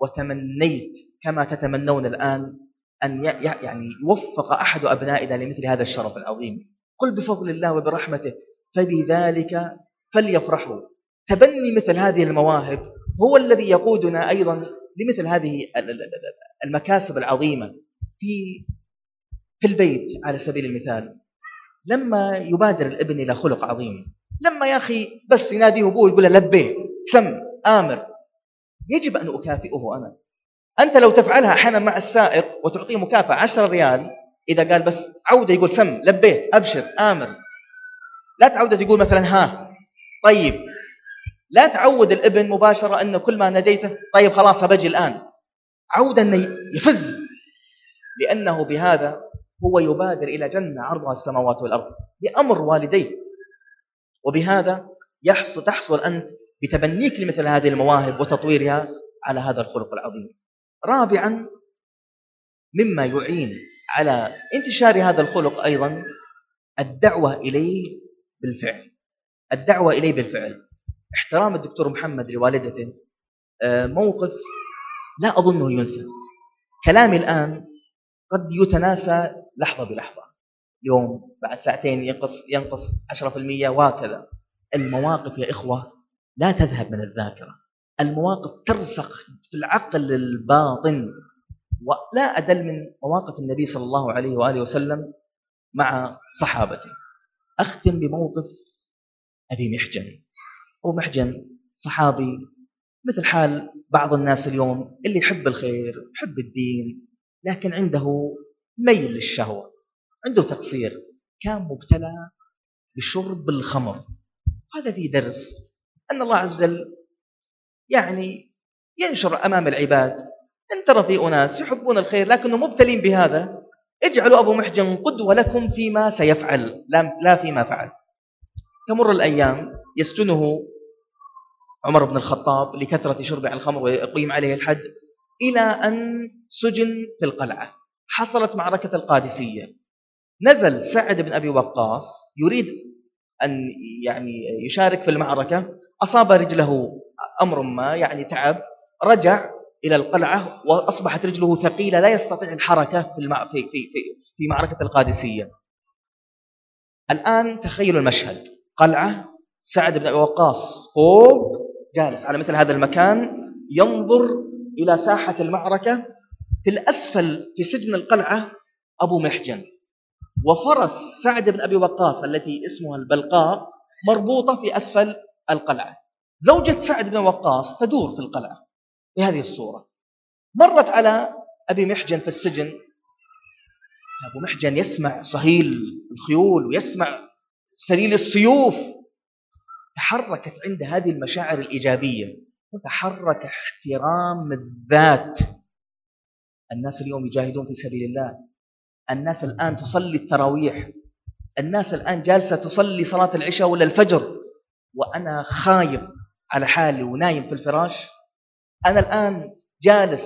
وتمنيت كما تتمنون الآن أن يعني يوفق أحد أبنائنا لمثل هذا الشرف العظيم. قل بفضل الله وبرحمته فبذلك فليفرحوا. تبني مثل هذه المواهب هو الذي يقودنا أيضا لمثل هذه المكاسب العظيمة. في في البيت على سبيل المثال. لما يبادر الابن إلى خلق عظيم. لما يا أخي بس يناديه أبوه يقول له لبيه سم آمر. يجب أن أكافئه أنا. أنت لو تفعلها أحيانا مع السائق وتعطيه مكافأة 10 ريال إذا قال بس عودة يقول سم لبيه أبشر آمر. لا تعودة تقول مثلا ها طيب. لا تعود الابن مباشرة أنه كل ما ناديته طيب خلاص بجي الآن. عودا يفز. لأنه بهذا هو يبادر إلى جنة عرضها السماوات والأرض بأمر والديه. وبهذا يحصل تحصل أنت بتبنيك لمثل هذه المواهب وتطويرها على هذا الخلق العظيم. رابعا مما يعين على انتشار هذا الخلق أيضا الدعوة إليه بالفعل. الدعوة إليه بالفعل. احترام الدكتور محمد لوالدته آه، موقف لا أظنه ينسى. كلامي الآن قد يتناسى لحظة بلحظة. يوم بعد ساعتين ينقص ينقص 10% وهكذا. المواقف يا إخوة لا تذهب من الذاكرة. المواقف ترسخ في العقل الباطن. ولا أدل من مواقف النبي صلى الله عليه وآله وسلم مع صحابته. أختم بموقف أبي محجن. أبو محجن صحابي مثل حال بعض الناس اليوم اللي يحب الخير يحب الدين لكن عنده ميل للشهوة عنده تقصير. كان مبتلى بشرب الخمر. هذا في درس. أن الله عز وجل يعني ينشر أمام العباد. أن ترى في أناس يحبون الخير لكنهم مبتلين بهذا اجعلوا أبو محجن قدوة لكم فيما سيفعل. لا فيما فعل. تمر الأيام يسجنه عمر بن الخطاب لكثرة شرب الخمر ويقيم عليه الحد إلى أن سجن في القلعة. حصلت معركة القادسية. نزل سعد بن أبي وقاص يريد أن يعني يشارك في المعركة. أصاب رجله أمر ما يعني تعب. رجع إلى القلعة وأصبحت رجله ثقيلة لا يستطيع الحركة في, في, في, في, معركة القادسية. الآن تخيلوا المشهد. قلعة سعد بن أبي وقاص فوق جالس على مثل هذا المكان ينظر إلى ساحة المعركة في الأسفل في سجن القلعة أبو محجن. وفرس سعد بن أبي وقاص التي اسمها البلقاء مربوطة في أسفل القلعة. زوجة سعد بن وقاص تدور في القلعة بهذه الصورة. مرت على أبي محجن في السجن. أبو محجن يسمع صهيل الخيول ويسمع سليل السيوف. تحركت عند هذه المشاعر الإيجابية. وتحرك احترام الذات. الناس اليوم يجاهدون في سبيل الله. الناس الآن تصلي التراويح. الناس الآن جالسة تصلي صلاة العشاء ولا الفجر. وأنا خايب على حالي ونايم في الفراش. أنا الآن جالس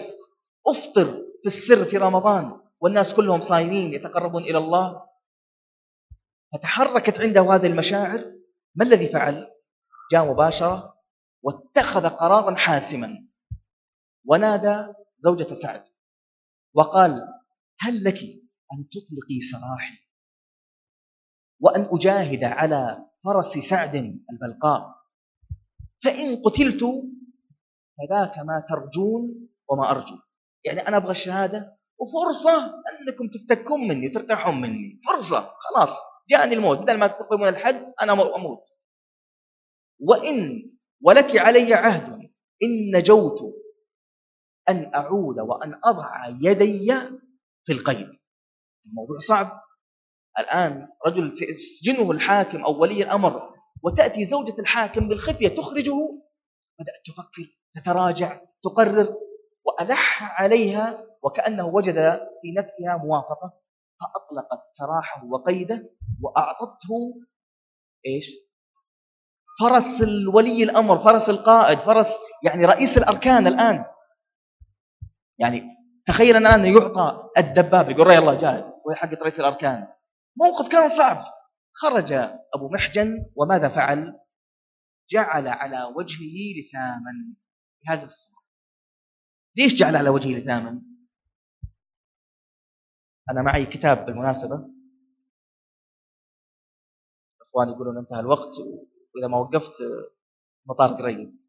أفطر في السر في رمضان والناس كلهم صايمين يتقربون إلى الله. فتحركت عنده هذه المشاعر. ما الذي فعل؟ جاء مباشرة واتخذ قرارا حاسما. ونادى زوجة سعد. وقال هل لك أن تطلقي سراحي؟ وأن أجاهد على فرس سعد البلقاء. فإن قتلت فذاك ما ترجون وما أرجو. يعني أنا أبغى الشهادة؟ وفرصة أنكم تفتكون مني وترتاحون مني. فرصة خلاص جاءني الموت. بدل ما تقيمون الحد أنا أموت. وإن ولك علي عهد. إن نجوت أن أعود وأن أضع يدي في القيد. الموضوع صعب. الآن رجل سجنه الحاكم أو ولي الأمر وتأتي زوجة الحاكم بالخفية تخرجه. بدأت تفكر تتراجع تقرر وألح عليها وكأنه وجد في نفسها موافقة. فأطلقت سراحه وقيده وأعطته إيش؟ فرس الولي الأمر فرس القائد فرس يعني رئيس الأركان الآن. يعني تخيل أن الآن يعطى الدبابة يقول يلا جاهد وهي رئيس الأركان. موقف كان صعب. خرج أبو محجن وماذا فعل؟ جعل على وجهه لثاما. بهذه الصورة. ليش جعل على وجهه لثاما؟ أنا معي كتاب بالمناسبة. إخواني يقولون انتهى الوقت. وإذا ما وقفت مطار قريب.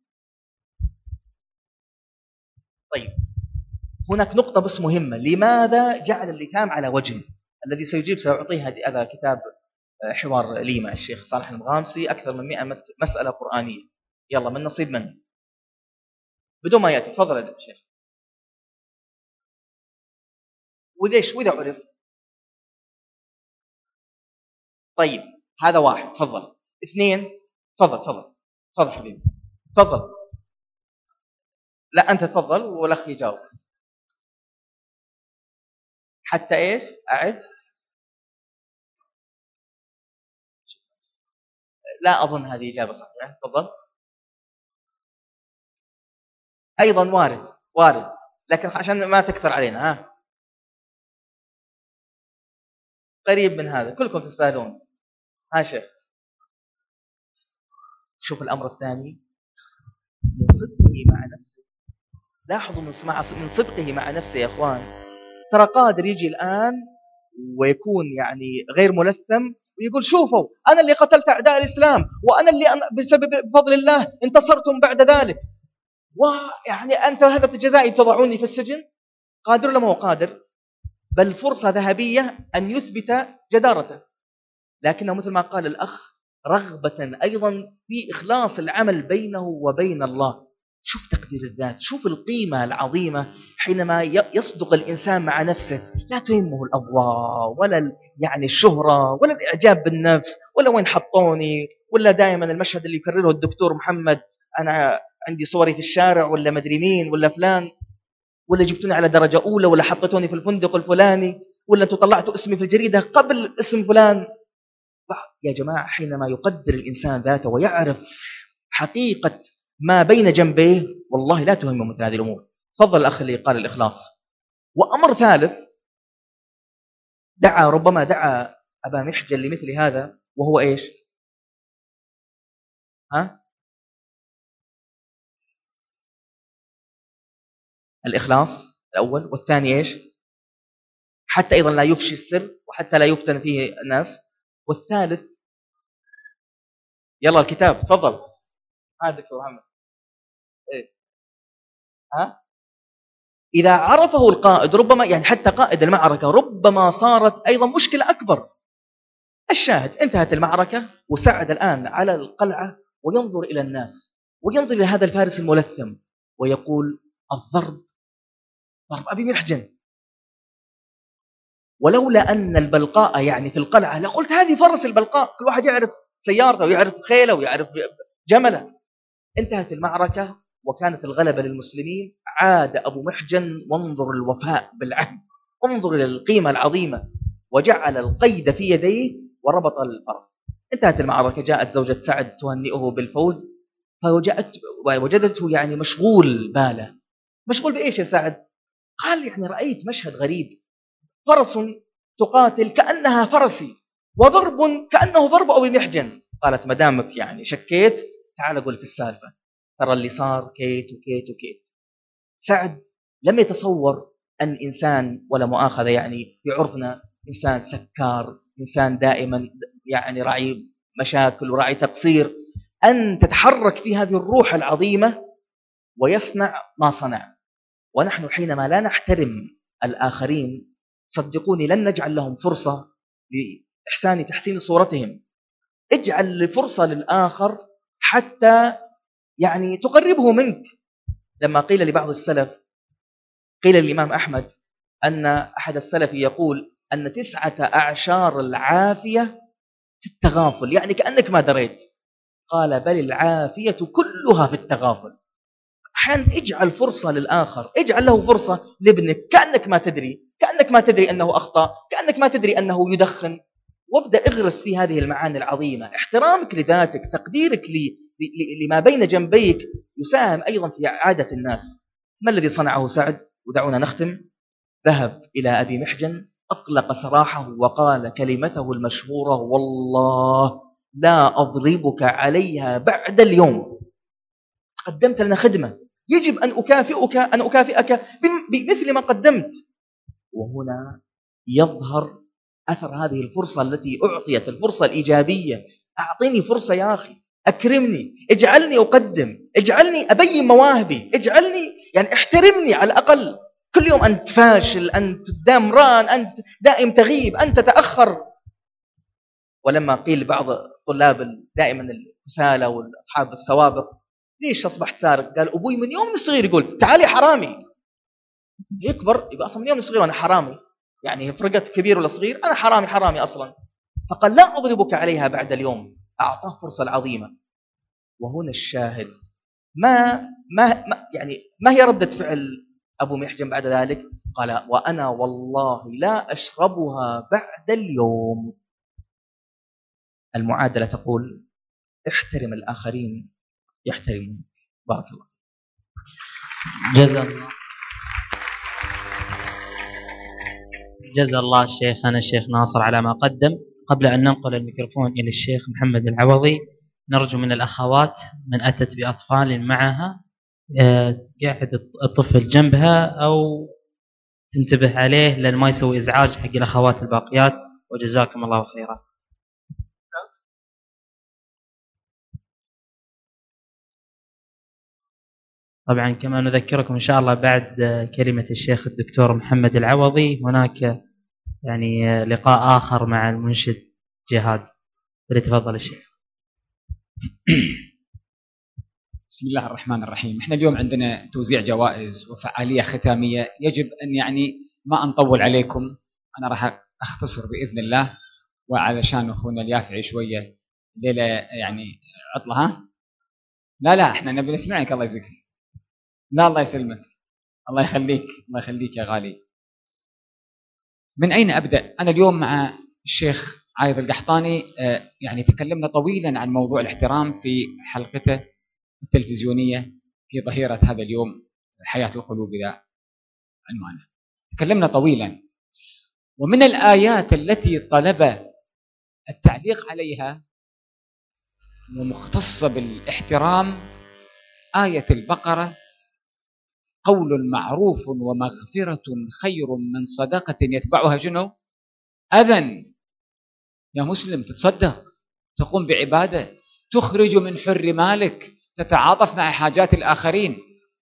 طيب. هناك نقطة بس مهمة. لماذا جعل اللثام على وجهه الذي سيجيب سأعطيه هذا كتاب آه، حوار لي مع الشيخ صالح المغامسي أكثر من 100 مسألة قرآنية. يلا من نصيب من بدون ما يأتي. تفضل يا شيخ. وليش؟ وإذا عرف. طيب هذا واحد. تفضل. اثنين تفضل تفضل تفضل حبيبي تفضل. لا أنت تفضل والأخ يجاوب. حتى إيش؟ أعد. لا أظن هذه إجابة صحيحة تفضل. أيضا وارد وارد لكن عشان ما تكثر علينا ها. قريب من هذا كلكم تستاهلون. ها شيخ. شوف الأمر الثاني. من صدقه مع نفسه. لاحظوا من صدقه مع نفسه يا إخوان. ترى قادر يجي الآن ويكون يعني غير ملثم ويقول شوفوا أنا اللي قتلت أعداء الإسلام وأنا اللي بسبب بفضل الله انتصرتم بعد ذلك. ويعني أنت هذا جزائي تضعوني في السجن؟ قادر ولا ما هو قادر؟ بل فرصة ذهبية أن يثبت جدارته. لكنه مثل ما قال الأخ رغبة أيضا في إخلاص العمل بينه وبين الله. شوف تقدير الذات شوف القيمة العظيمة حينما يصدق الإنسان مع نفسه. لا تهمه الأضواء ولا يعني الشهرة ولا الإعجاب بالنفس ولا وين حطوني ولا دائما المشهد اللي يكرره الدكتور محمد أنا عندي صوري في الشارع ولا مدري مين ولا فلان ولا جبتوني على درجة أولى ولا حطيتوني في الفندق الفلاني ولا أنتم طلعتوا اسمي في الجريدة قبل اسم فلان. يا جماعة حينما يقدر الإنسان ذاته ويعرف حقيقة ما بين جنبيه والله لا تهمه مثل هذه الأمور. تفضل الأخ اللي قال الإخلاص. وأمر ثالث دعا ربما دعا أبا محجل لمثل هذا وهو إيش؟ ها؟ الإخلاص الأول والثاني إيش؟ حتى أيضا لا يفشي السر وحتى لا يفتن فيه الناس. والثالث يلا الكتاب تفضل. هذا دكتور محمد. إيه؟ ها؟ إذا عرفه القائد ربما يعني حتى قائد المعركة ربما صارت أيضا مشكلة أكبر. الشاهد انتهت المعركة وسعد الآن على القلعة وينظر إلى الناس وينظر إلى هذا الفارس الملثم ويقول الضرب ضرب أبي محجن ولولا أن البلقاء يعني في القلعة لقلت هذه فرس البلقاء كل واحد يعرف سيارته ويعرف خيله ويعرف جمله. انتهت المعركة وكانت الغلبة للمسلمين. عاد أبو محجن وانظر الوفاء بالعهد. انظر إلى القيمة العظيمة. وجعل القيد في يديه وربط الفرس انتهت المعركة جاءت زوجة سعد تهنئه بالفوز. فوجدته يعني مشغول باله. مشغول بإيش يا سعد؟ قال يعني رأيت مشهد غريب. فرس تقاتل كأنها فرسي وضرب كأنه ضرب أبي محجن. قالت مدامك يعني شكيت. تعال أقول لك السالفة. ترى اللي صار كيت وكيت وكيت. سعد لم يتصور أن إنسان ولا مؤاخذة يعني في عرفنا إنسان سكار إنسان دائما يعني راعي مشاكل وراعي تقصير أن تتحرك في هذه الروح العظيمة ويصنع ما صنع. ونحن حينما لا نحترم الآخرين صدقوني لن نجعل لهم فرصة لإحسان تحسين صورتهم. اجعل فرصة للآخر حتى يعني تقربه منك. لما قيل لبعض السلف قيل للإمام أحمد أن أحد السلف يقول أن تسعة أعشار العافية في التغافل يعني كأنك ما دريت. قال بل العافية كلها في التغافل. أحيانا اجعل فرصة للآخر. اجعل له فرصة لابنك. كأنك ما تدري. كأنك ما تدري أنه أخطأ. كأنك ما تدري أنه يدخن. وابدأ اغرس في هذه المعاني العظيمة. احترامك لذاتك تقديرك لما بين جنبيك يساهم أيضا في عادة الناس. ما الذي صنعه سعد؟ ودعونا نختم. ذهب إلى أبي محجن. أطلق سراحه وقال كلمته المشهورة والله لا أضربك عليها بعد اليوم. قدمت لنا خدمة. يجب أن أكافئك أن أكافئك بمثل ما قدمت. وهنا يظهر أثر هذه الفرصة التي أعطيت الفرصة الإيجابية. أعطيني فرصة يا أخي أكرمني اجعلني أقدم اجعلني أبين مواهبي اجعلني يعني احترمني على الأقل. كل يوم أنت فاشل أنت دامران أنت دائم تغيب أنت تأخر. ولما قيل بعض الطلاب دائما الكسالى والأصحاب السوابق ليش أصبحت سارق؟ قال أبوي من يوم صغير يقول تعالي حرامي. يكبر يقول أصلا من يوم صغير وأنا حرامي. يعني فرقت كبير ولا صغير أنا حرامي حرامي أصلا. فقال لا أضربك عليها بعد اليوم. أعطاه فرصة العظيمة. وهنا الشاهد. ما, ما, ما يعني ما هي ردة فعل أبو محجن بعد ذلك؟ قال وأنا والله لا أشربها بعد اليوم. المعادلة تقول احترم الآخرين. يحترمون. بارك الله جزا الله. جزا الله شيخنا الشيخ ناصر على ما قدم. قبل أن ننقل الميكروفون إلى الشيخ محمد العوضي نرجو من الأخوات من أتت بأطفال معها آه، قاعد الطفل جنبها أو تنتبه عليه لأن ما يسوي إزعاج حق الأخوات الباقيات. وجزاكم الله خيرا. طبعا كما نذكركم إن شاء الله بعد كلمة الشيخ الدكتور محمد العوضي هناك يعني لقاء آخر مع المنشد جهاد. فليتفضل الشيخ. بسم الله الرحمن الرحيم. إحنا اليوم عندنا توزيع جوائز وفعالية ختامية. يجب أن يعني ما أنطول عليكم أنا راح أختصر بإذن الله. وعلشان أخونا اليافعي شوية ليلة يعني عطلة ها؟ لا لا إحنا نبي نسمعك الله يجزيك. لا الله يسلمك. الله يخليك الله يخليك يا غالي. من أين أبدأ؟ أنا اليوم مع الشيخ عايض القحطاني آه، يعني تكلمنا طويلا عن موضوع الاحترام في حلقته التلفزيونية في ظهيرة هذا اليوم حياة القلوب إذا عنوانه. تكلمنا طويلا. ومن الآيات التي طلب التعليق عليها ومختصة بالاحترام آية البقرة قول معروف ومغفرة خير من صدقة يتبعها شنو؟ أذن. يا مسلم تتصدق تقوم بعبادة تخرج من حر مالك تتعاطف مع حاجات الآخرين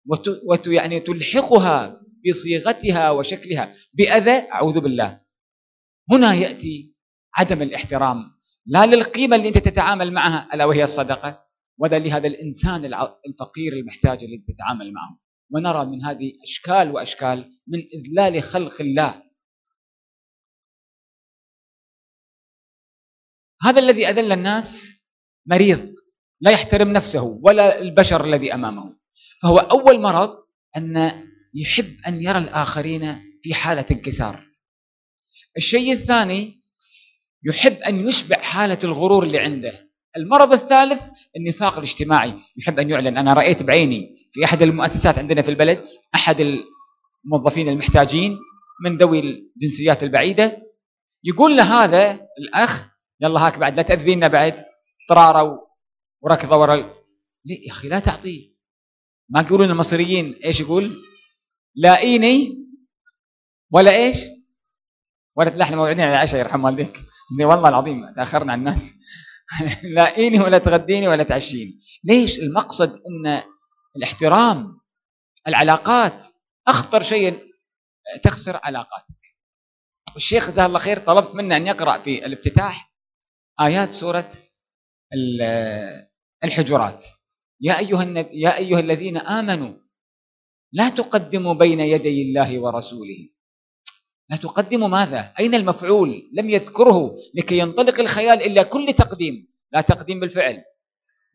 وت... وت... يعني تلحقها بصيغتها وشكلها. بأذى أعوذ بالله. هنا يأتي عدم الاحترام. لا للقيمة اللي أنت تتعامل معها ألا وهي الصدقة؟ ولا لهذا الإنسان الفقير المحتاج اللي تتعامل معه. ونرى من هذه أشكال وأشكال من إذلال خلق الله. هذا الذي أذل الناس مريض لا يحترم نفسه ولا البشر الذي أمامه. فهو أول مرض أن يحب أن يرى الآخرين في حالة انكسار. الشيء الثاني يحب أن يشبع حالة الغرور اللي عنده. المرض الثالث النفاق الاجتماعي. يحب أن يعلن أنا رأيت بعيني. في أحد المؤسسات عندنا في البلد أحد الموظفين المحتاجين من ذوي الجنسيات البعيدة. يقول لهذا الأخ يلا هاك بعد لا تأذينا بعد طرارة وركضة ورا ليه يا أخي لا تعطيه. ما يقولون المصريين إيش يقول؟ لاقيني ولا إيش؟ ولا تلاحنا موعدين على العشاء يرحم والديك. والله العظيم تأخرنا عن الناس. لاقيني ولا تغديني ولا تعشيني. ليش؟ المقصد أن الاحترام العلاقات. أخطر شيء تخسر علاقاتك. الشيخ جزاه الله خير طلبت منه أن يقرأ في الافتتاح آيات سورة الحجرات. يا أيها, يا أيها الذين آمنوا لا تقدموا بين يدي الله ورسوله. لا تقدموا ماذا؟ أين المفعول؟ لم يذكره لكي ينطلق الخيال إلا كل تقديم. لا تقديم بالفعل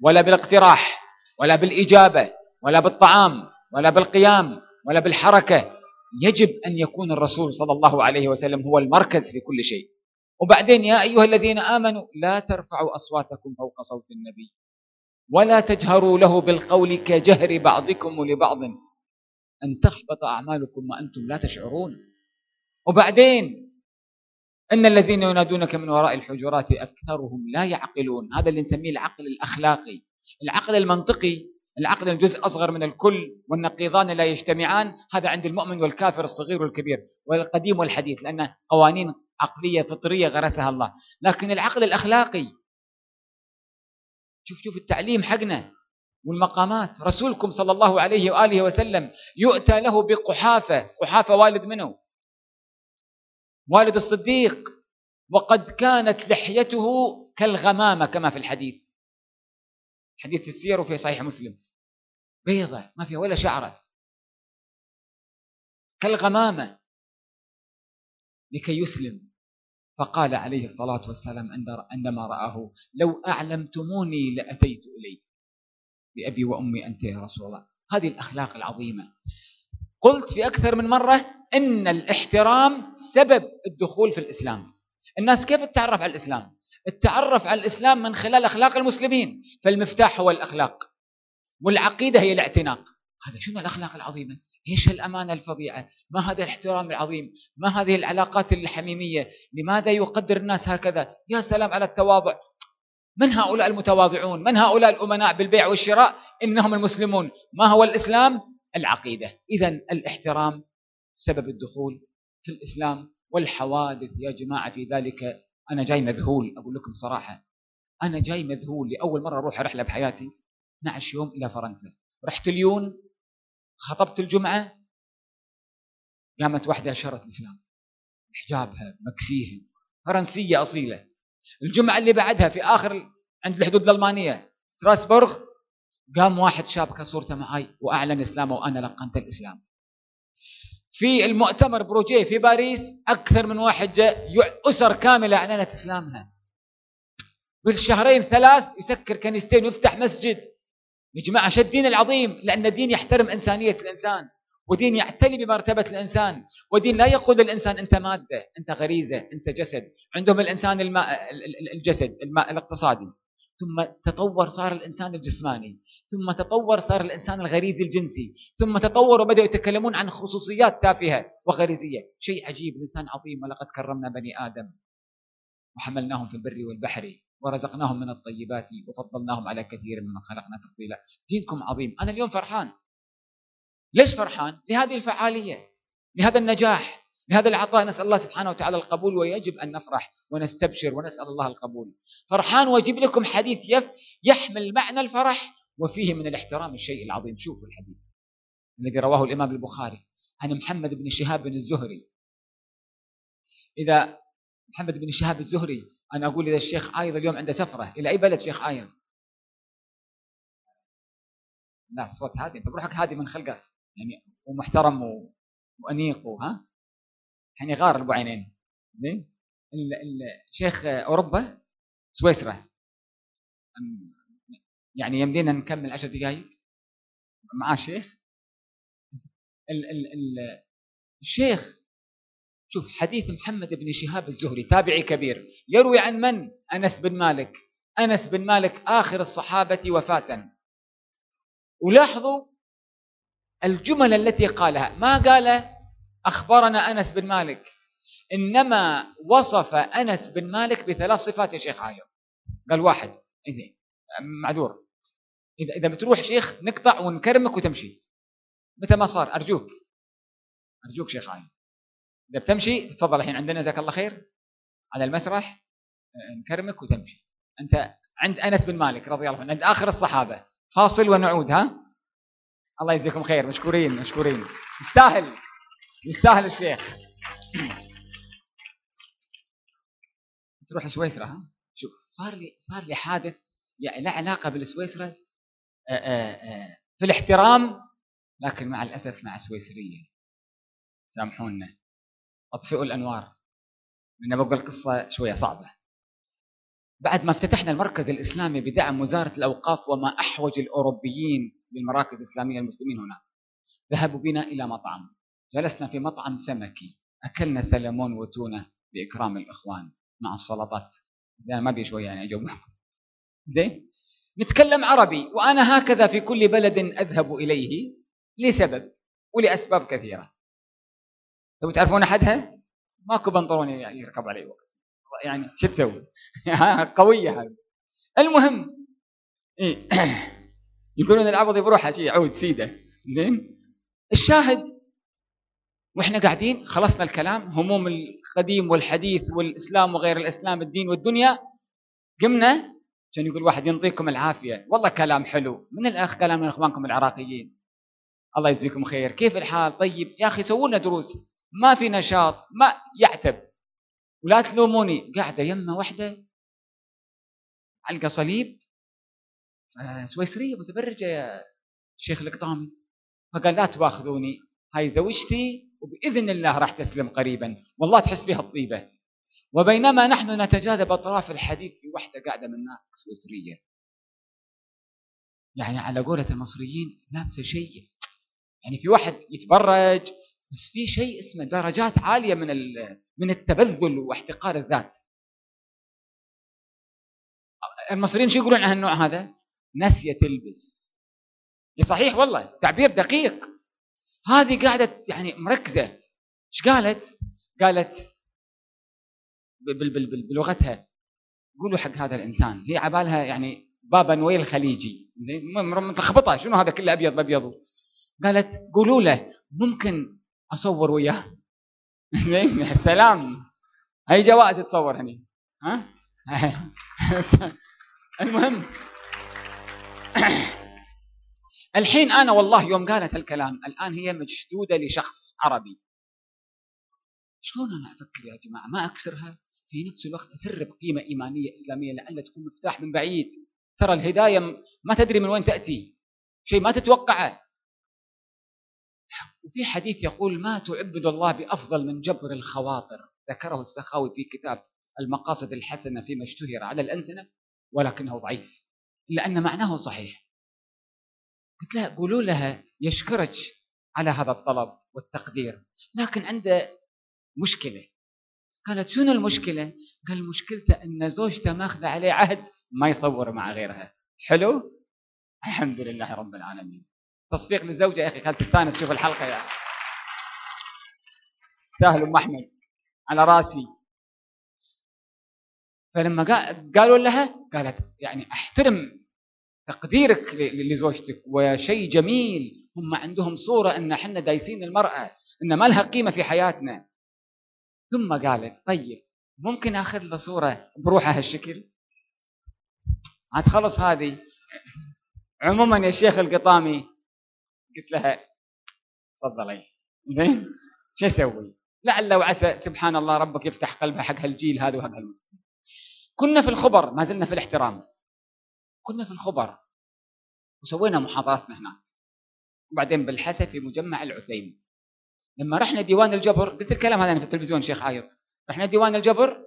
ولا بالاقتراح ولا بالإجابة. ولا بالطعام ولا بالقيام ولا بالحركة. يجب أن يكون الرسول صلى الله عليه وسلم هو المركز في كل شيء. وبعدين يا أيها الذين آمنوا لا ترفعوا أصواتكم فوق صوت النبي. ولا تجهروا له بالقول كجهر بعضكم لبعض. أن تحبط أعمالكم وأنتم لا تشعرون. وبعدين أن الذين ينادونك من وراء الحجرات أكثرهم لا يعقلون. هذا اللي نسميه العقل الأخلاقي. العقل المنطقي العقل الجزء أصغر من الكل والنقيضان لا يجتمعان هذا عند المؤمن والكافر الصغير والكبير والقديم والحديث لأن قوانين عقلية فطرية غرسها الله. لكن العقل الأخلاقي شوف شوف التعليم حقنا والمقامات. رسولكم صلى الله عليه وآله وسلم يؤتى له بقحافة قحافة والد منه؟ والد الصديق. وقد كانت لحيته كالغمامة كما في الحديث. حديث في السير وفي صحيح مسلم. بيضة ما فيها ولا شعرة. كالغمامة. لكي يسلم. فقال عليه الصلاة والسلام عندما رآه لو أعلمتموني لأتيت إليه بأبي وأمي أنت يا رسول الله. هذه الأخلاق العظيمة. قلت في أكثر من مرة إن الاحترام سبب الدخول في الإسلام. الناس كيف تتعرف على الإسلام؟ التعرف على الإسلام من خلال أخلاق المسلمين فالمفتاح هو الأخلاق. والعقيدة هي الاعتناق. هذا شنو الأخلاق العظيمة؟ إيش الأمانة الفظيعة؟ ما هذا الاحترام العظيم؟ ما هذه العلاقات الحميمية؟ لماذا يقدر الناس هكذا؟ يا سلام على التواضع. من هؤلاء المتواضعون؟ من هؤلاء الأمناء بالبيع والشراء؟ إنهم المسلمون. ما هو الإسلام؟ العقيدة. اذا الاحترام سبب الدخول في الإسلام والحوادث يا جماعة في ذلك أنا جاي مذهول أقول لكم صراحة أنا جاي مذهول لأول مرة أروح رحلة بحياتي 12 يوم إلى فرنسا. رحت ليون خطبت الجمعة قامت واحدة أشارت الإسلام. حجابها مكسيها فرنسية أصيلة. الجمعة اللي بعدها في آخر عند الحدود الألمانية ستراسبورغ قام واحد شابك صورته معي وأعلن إسلامه وأنا لقنت الإسلام. في المؤتمر بروجيه في باريس أكثر من واحد جاء أسر كاملة اعلنت إسلامها. بالشهرين ثلاث يسكر كنيستين ويفتح مسجد. يا جماعة شو الدين العظيم لأن الدين يحترم إنسانية الإنسان ودين يعتني بمرتبة الإنسان ودين لا يقول للإنسان أنت مادة أنت غريزة أنت جسد. عندهم الإنسان الماء الجسد الماء الاقتصادي. ثم تطور صار الإنسان الجسماني. ثم تطور صار الإنسان الغريزي الجنسي. ثم تطور وبدأوا يتكلمون عن خصوصيات تافهة وغريزية. شيء عجيب الإنسان عظيم. ولقد كرمنا بني آدم وحملناهم في البر والبحر ورزقناهم من الطيبات وفضلناهم على كثير مما خلقنا تفضيلا. دينكم عظيم. أنا اليوم فرحان. ليش فرحان؟ لهذه الفعالية لهذا النجاح لهذا العطاء. نسأل الله سبحانه وتعالى القبول ويجب أن نفرح ونستبشر ونسأل الله القبول. فرحان وأجيب لكم حديث يف يحمل معنى الفرح. وفيه من الاحترام الشيء العظيم. شوفوا الحديث الذي رواه الإمام البخاري عن محمد بن شهاب بن الزهري. إذا محمد بن شهاب الزهري أنا أقول إذا الشيخ آيض اليوم عنده سفرة إلى أي بلد شيخ آيض لا الصوت هادي. أنت بروحك هادي من خلقه يعني ومحترم وأنيق وها يعني غار أبو عينين. زين الشيخ أوروبا سويسرا. يعني يمدينا نكمل عشر دقائق مع الشيخ ال ال ال الشيخ شوف حديث محمد بن شهاب الزهري تابعي كبير يروي عن من؟ أنس بن مالك. أنس بن مالك آخر الصحابة وفاة. ولاحظوا الجمل التي قالها. ما قال أخبرنا أنس بن مالك؟ إنما وصف أنس بن مالك بثلاث صفات يا شيخ عاير قال واحد اثنين معذور. إذا إذا بتروح شيخ نقطع ونكرمك وتمشي. متى ما صار؟ أرجوك. أرجوك شيخ عاير إذا بتمشي تفضل الحين عندنا جزاك الله خير. على المسرح نكرمك وتمشي. أنت عند أنس بن مالك رضي الله عنه عند آخر الصحابة. فاصل ونعود ها؟ الله يجزيكم خير. مشكورين مشكورين. يستاهل. يستاهل الشيخ. تروح سويسرا ها؟ شوف صار لي صار لي حادث يعني لا علاقة بالسويسرا في الاحترام لكن مع الأسف مع سويسريه سامحونا. أطفئوا الأنوار. لأن بقول القصة شوية صعبة. بعد ما افتتحنا المركز الإسلامي بدعم وزارة الأوقاف وما أحوج الأوروبيين للمراكز الإسلامية المسلمين هناك ذهبوا بنا إلى مطعم. جلسنا في مطعم سمكي. أكلنا سلمون وتونة بإكرام الإخوان مع السلطات. يعني ما بي شوية يعني زين؟ نتكلم عربي وأنا هكذا في كل بلد أذهب إليه لسبب ولأسباب كثيرة. تبوا تعرفون أحدها؟ ماكو بنطلون يركب علي وقت. يعني شو تسوي؟ قوية هذه. المهم إيه يقولون العبض بروحه شيء عود سيدة. زين؟ الشاهد وإحنا قاعدين خلصنا الكلام هموم القديم والحديث والإسلام وغير الإسلام الدين والدنيا قمنا كان يقول واحد ينطيكم العافية. والله كلام حلو. من الأخ كلام من إخوانكم العراقيين. الله يجزيكم خير. كيف الحال؟ طيب يا أخي سووا لنا دروس. ما في نشاط ما يعتب. ولا تلوموني. قاعدة يمة واحدة. علقة صليب. آه، سويسرية متبرجة يا شيخ القطامي. فقال لا تواخذوني. هاي زوجتي وبإذن الله راح تسلم قريبا. والله تحس بها الطيبة. وبينما نحن نتجاذب أطراف الحديث في وحدة قاعدة من هناك سويسرية. يعني على قولة المصريين لابسه شيء. يعني في واحد يتبرج بس في شيء اسمه درجات عالية من من التبذل واحتقار الذات. المصريين شو يقولون عن النوع هذا؟ نسية تلبس. صحيح والله تعبير دقيق. هذه قاعدة يعني مركزة. إيش قالت؟ قالت بلغتها. قولوا حق هذا الإنسان. هي عبالها يعني بابا نويل الخليجي متلخبطة. شنو هذا كله أبيض بأبيض؟ قالت قولوا له ممكن أصور وياه. زين؟ سلام. هاي جوائز تصور هني. ها؟ المهم. الحين أنا والله يوم قالت الكلام الآن هي مشدودة لشخص عربي. شلون أنا أفكر يا جماعة؟ ما أكسرها؟ في نفس الوقت أسرب قيمة إيمانية إسلامية لعل تكون مفتاح من بعيد. ترى الهداية ما تدري من وين تأتي. شيء ما تتوقعه. وفي حديث يقول ما تعبد الله بأفضل من جبر الخواطر. ذكره السخاوي في كتاب المقاصد الحسنة فيما اشتهر على الألسنة ولكنه ضعيف. إلا أن معناه صحيح. قلت لها قولوا لها يشكرك على هذا الطلب والتقدير. لكن عنده مشكلة. قالت شنو المشكلة؟ قال مشكلته أن زوجته ماخذة عليه عهد ما يصور مع غيرها. حلو؟ الحمد لله رب العالمين. تصفيق للزوجة يا أخي خلت تستانس تشوف الحلقة يا سهل أم أحمد. على راسي. فلما قالوا لها قالت يعني أحترم تقديرك لزوجتك وشيء جميل. هم عندهم صورة إن إحنا دايسين المرأة إن ما لها قيمة في حياتنا. ثم قالت طيب ممكن آخذ له صورة بروحها هالشكل؟ عاد خلص هذه. عموما يا شيخ القطامي قلت لها تفضلي زين شو أسوي؟ لعل وعسى سبحان الله ربك يفتح قلبها حق هالجيل هذا وحق هالمسلم كنا في الخبر ما زلنا في الاحترام. كنا في الخبر وسوينا محاضراتنا هناك. وبعدين بالحسا في مجمع العثيم لما رحنا ديوان الجبر قلت الكلام هذا في التلفزيون شيخ عايض. رحنا ديوان الجبر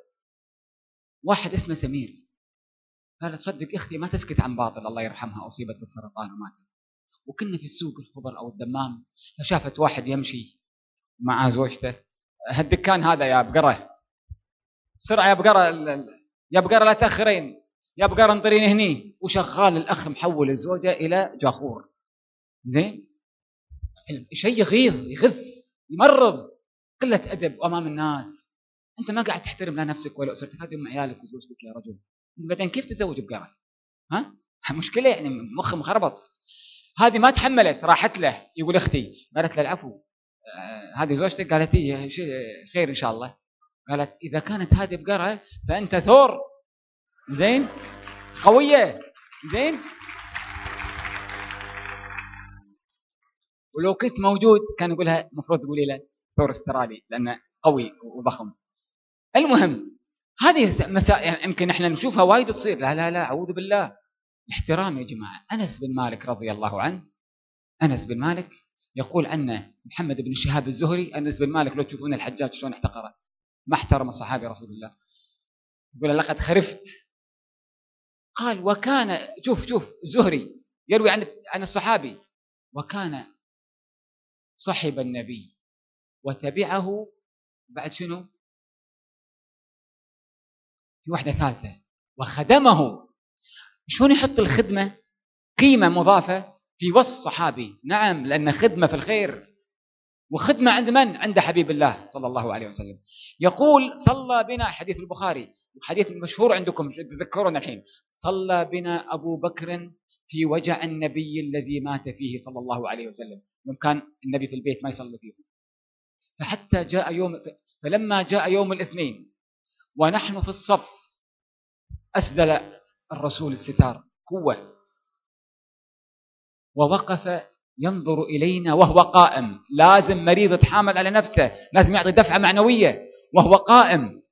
واحد اسمه سمير. قال تصدق أختي ما تسكت عن باطل الله يرحمها أصيبت بالسرطان وماتت وكنا في السوق الخبر أو الدمام فشافت واحد يمشي مع زوجته. هالدكان هذا يا بقرة. بسرعة يا بقرة يا بقرة لا تأخرين. يا بقرة انطريني هني. وشغال الأخ محول الزوجة إلى جاخور. زين؟ شيء يغيظ يغث. يمرض قلة أدب أمام الناس. أنت ما قاعد تحترم لا نفسك ولا أسرتك هذه أم عيالك وزوجتك يا رجل. بعدين كيف تتزوج بقره ها؟ مشكلة يعني مخ مخربط. هذه ما تحملت راحت له. يقول أختي قالت له العفو. آه هذه زوجتك؟ قالت لي خير إن شاء الله. قالت إذا كانت هذه بقرة فأنت ثور. زين؟ قوية. زين؟ ولو كنت موجود كان يقولها المفروض تقولي له ثور استرالي لأنه قوي وضخم. المهم هذه مسائل يمكن إحنا نشوفها وايد تصير. لا لا لا أعوذ بالله. احترام يا جماعة. أنس بن مالك رضي الله عنه أنس بن مالك يقول عنه محمد بن شهاب الزهري أنس بن مالك لو تشوفون الحجاج شلون احتقره. ما احترم الصحابي رسول الله. يقول لقد خرفت. قال وكان شوف شوف الزهري يروي عن عن الصحابي. وكان صحب النبي وتبعه بعد شنو؟ في واحدة ثالثة. وخدمه. شلون يحط الخدمة؟ قيمة مضافة في وصف صحابي. نعم لأن خدمة في الخير. وخدمة عند من؟ عند حبيب الله صلى الله عليه وسلم. يقول صلى بنا حديث البخاري. وحديث مشهور عندكم تذكرون الحين. صلى بنا أبو بكر في وجع النبي الذي مات فيه صلى الله عليه وسلم. يوم كان النبي في البيت ما يصلي فيه. فحتى جاء يوم فلما جاء يوم الاثنين ونحن في الصف أسدل الرسول الستار قوة. ووقف ينظر إلينا وهو قائم. لازم مريض يتحامل على نفسه لازم يعطي دفعة معنوية وهو قائم.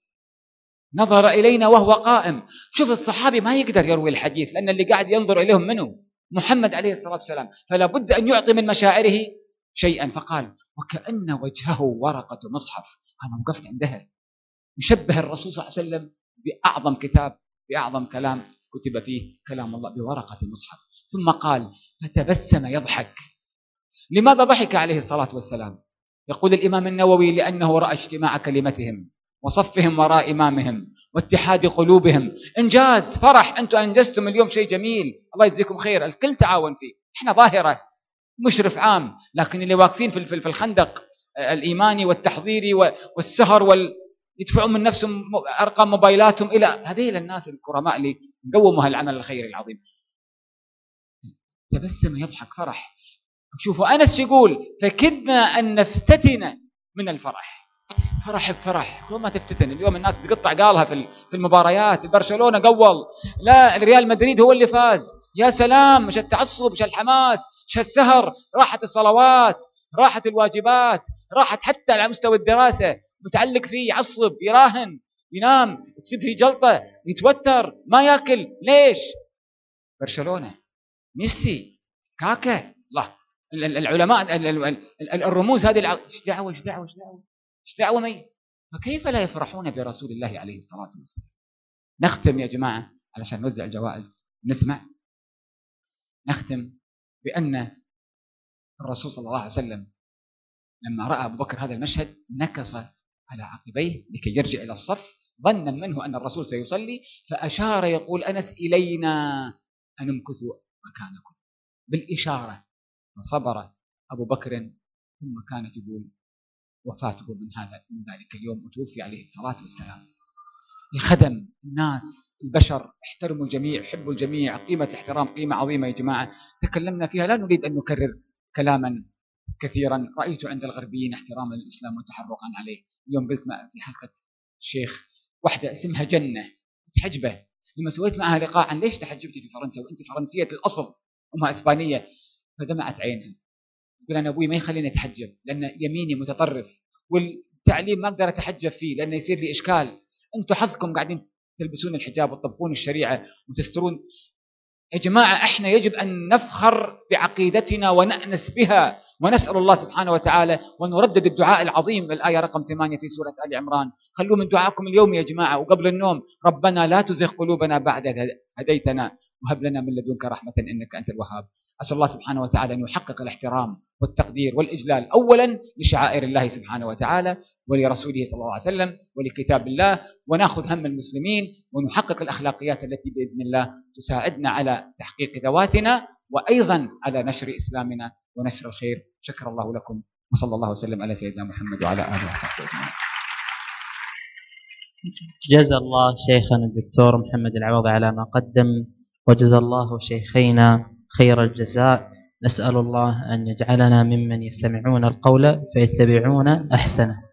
نظر إلينا وهو قائم. شوف الصحابي ما يقدر يروي الحديث لأن اللي قاعد ينظر إليهم منه محمد عليه الصلاة والسلام. فلا بد أن يعطي من مشاعره شيئا. فقال وكأن وجهه ورقة مصحف. أنا وقفت عندها يشبه الرسول صلى الله عليه وسلم بأعظم كتاب بأعظم كلام كتب فيه كلام الله بورقة مصحف. ثم قال فتبسم يضحك. لماذا ضحك عليه الصلاة والسلام؟ يقول الإمام النووي لأنه رأى اجتماع كلمتهم. وصفهم وراء إمامهم واتحاد قلوبهم. إنجاز فرح أنتم أنجزتم اليوم شيء جميل. الله يجزيكم خير. الكل تعاون فيه. إحنا ظاهرة مشرف عام لكن اللي واقفين في الخندق الإيماني والتحضيري والسهر وال يدفعون من نفسهم أرقام موبايلاتهم إلى هذه الناس الكرماء اللي قوموا هالعمل الخيري العظيم. تبسم يضحك فرح. شوفوا أنس يقول فكدنا أن نفتتن من الفرح. فرح بفرح. ما تفتتن. اليوم الناس تقطع قالها في المباريات. برشلونة قول. لا الريال مدريد هو اللي فاز. يا سلام مش التعصب مش الحماس مش السهر. راحت الصلوات راحت الواجبات راحت حتى على مستوى الدراسة. متعلق فيه يعصب يراهن ينام تصيب فيه جلطة يتوتر ما ياكل. ليش؟ برشلونة. ميسي كاكا. الله. العلماء الرموز هذه إيش دعوة إيش دعوة إيش دعوة؟ إيش دعوه مي فكيف لا يفرحون برسول الله عليه الصلاة والسلام؟ نختم يا جماعة علشان نوزع الجوائز. نسمع. نختم بأن الرسول صلى الله عليه وسلم لما رأى أبو بكر هذا المشهد نكص على عقبيه لكي يرجع إلى الصف ظنا منه أن الرسول سيصلي فأشار يقول أنس إلينا أن امكثوا مكانكم. بالإشارة فصبر أبو بكر ثم كانت تقول وفاته من هذا من ذلك اليوم وتوفي عليه الصلاة والسلام. خدم الناس البشر احترموا الجميع حبوا الجميع قيمة احترام قيمة عظيمة يا جماعة. تكلمنا فيها لا نريد أن نكرر كلاما كثيرا. رأيت عند الغربيين احتراما للإسلام وتحرقا عليه. اليوم قلت في حلقة الشيخ واحدة اسمها جنة متحجبة لما سويت معها لقاء عن ليش تحجبتي في فرنسا؟ وأنت فرنسية الأصل أمها إسبانية فدمعت عينها. يقول أنا أبوي ما يخليني أتحجب لأن يميني متطرف والتعليم ما أقدر أتحجب فيه لأنه يصير لي إشكال. أنتم حظكم قاعدين تلبسون الحجاب وتطبقون الشريعة وتسترون. يا جماعة إحنا يجب أن نفخر بعقيدتنا ونأنس بها ونسأل الله سبحانه وتعالى ونردد الدعاء العظيم. الآية رقم 8 في سورة آل عمران. خلوا من دعاءكم اليوم يا جماعة وقبل النوم ربنا لا تزغ قلوبنا بعد هديتنا وهب لنا من لدنك رحمة إنك أنت الوهاب. أسأل الله سبحانه وتعالى أن يحقق الاحترام. والتقدير والإجلال أولا لشعائر الله سبحانه وتعالى ولرسوله صلى الله عليه وسلم ولكتاب الله ونأخذ هم المسلمين ونحقق الأخلاقيات التي بإذن الله تساعدنا على تحقيق ذواتنا وأيضا على نشر إسلامنا ونشر الخير. شكر الله لكم وصلى الله وسلم على سيدنا محمد وعلى آله وصحبه أجمعين. جزا الله شيخنا الدكتور محمد العوضي على ما قدم وجزا الله شيخينا خير الجزاء. نسأل الله أن يجعلنا ممن يستمعون القول فيتبعون أحسنه.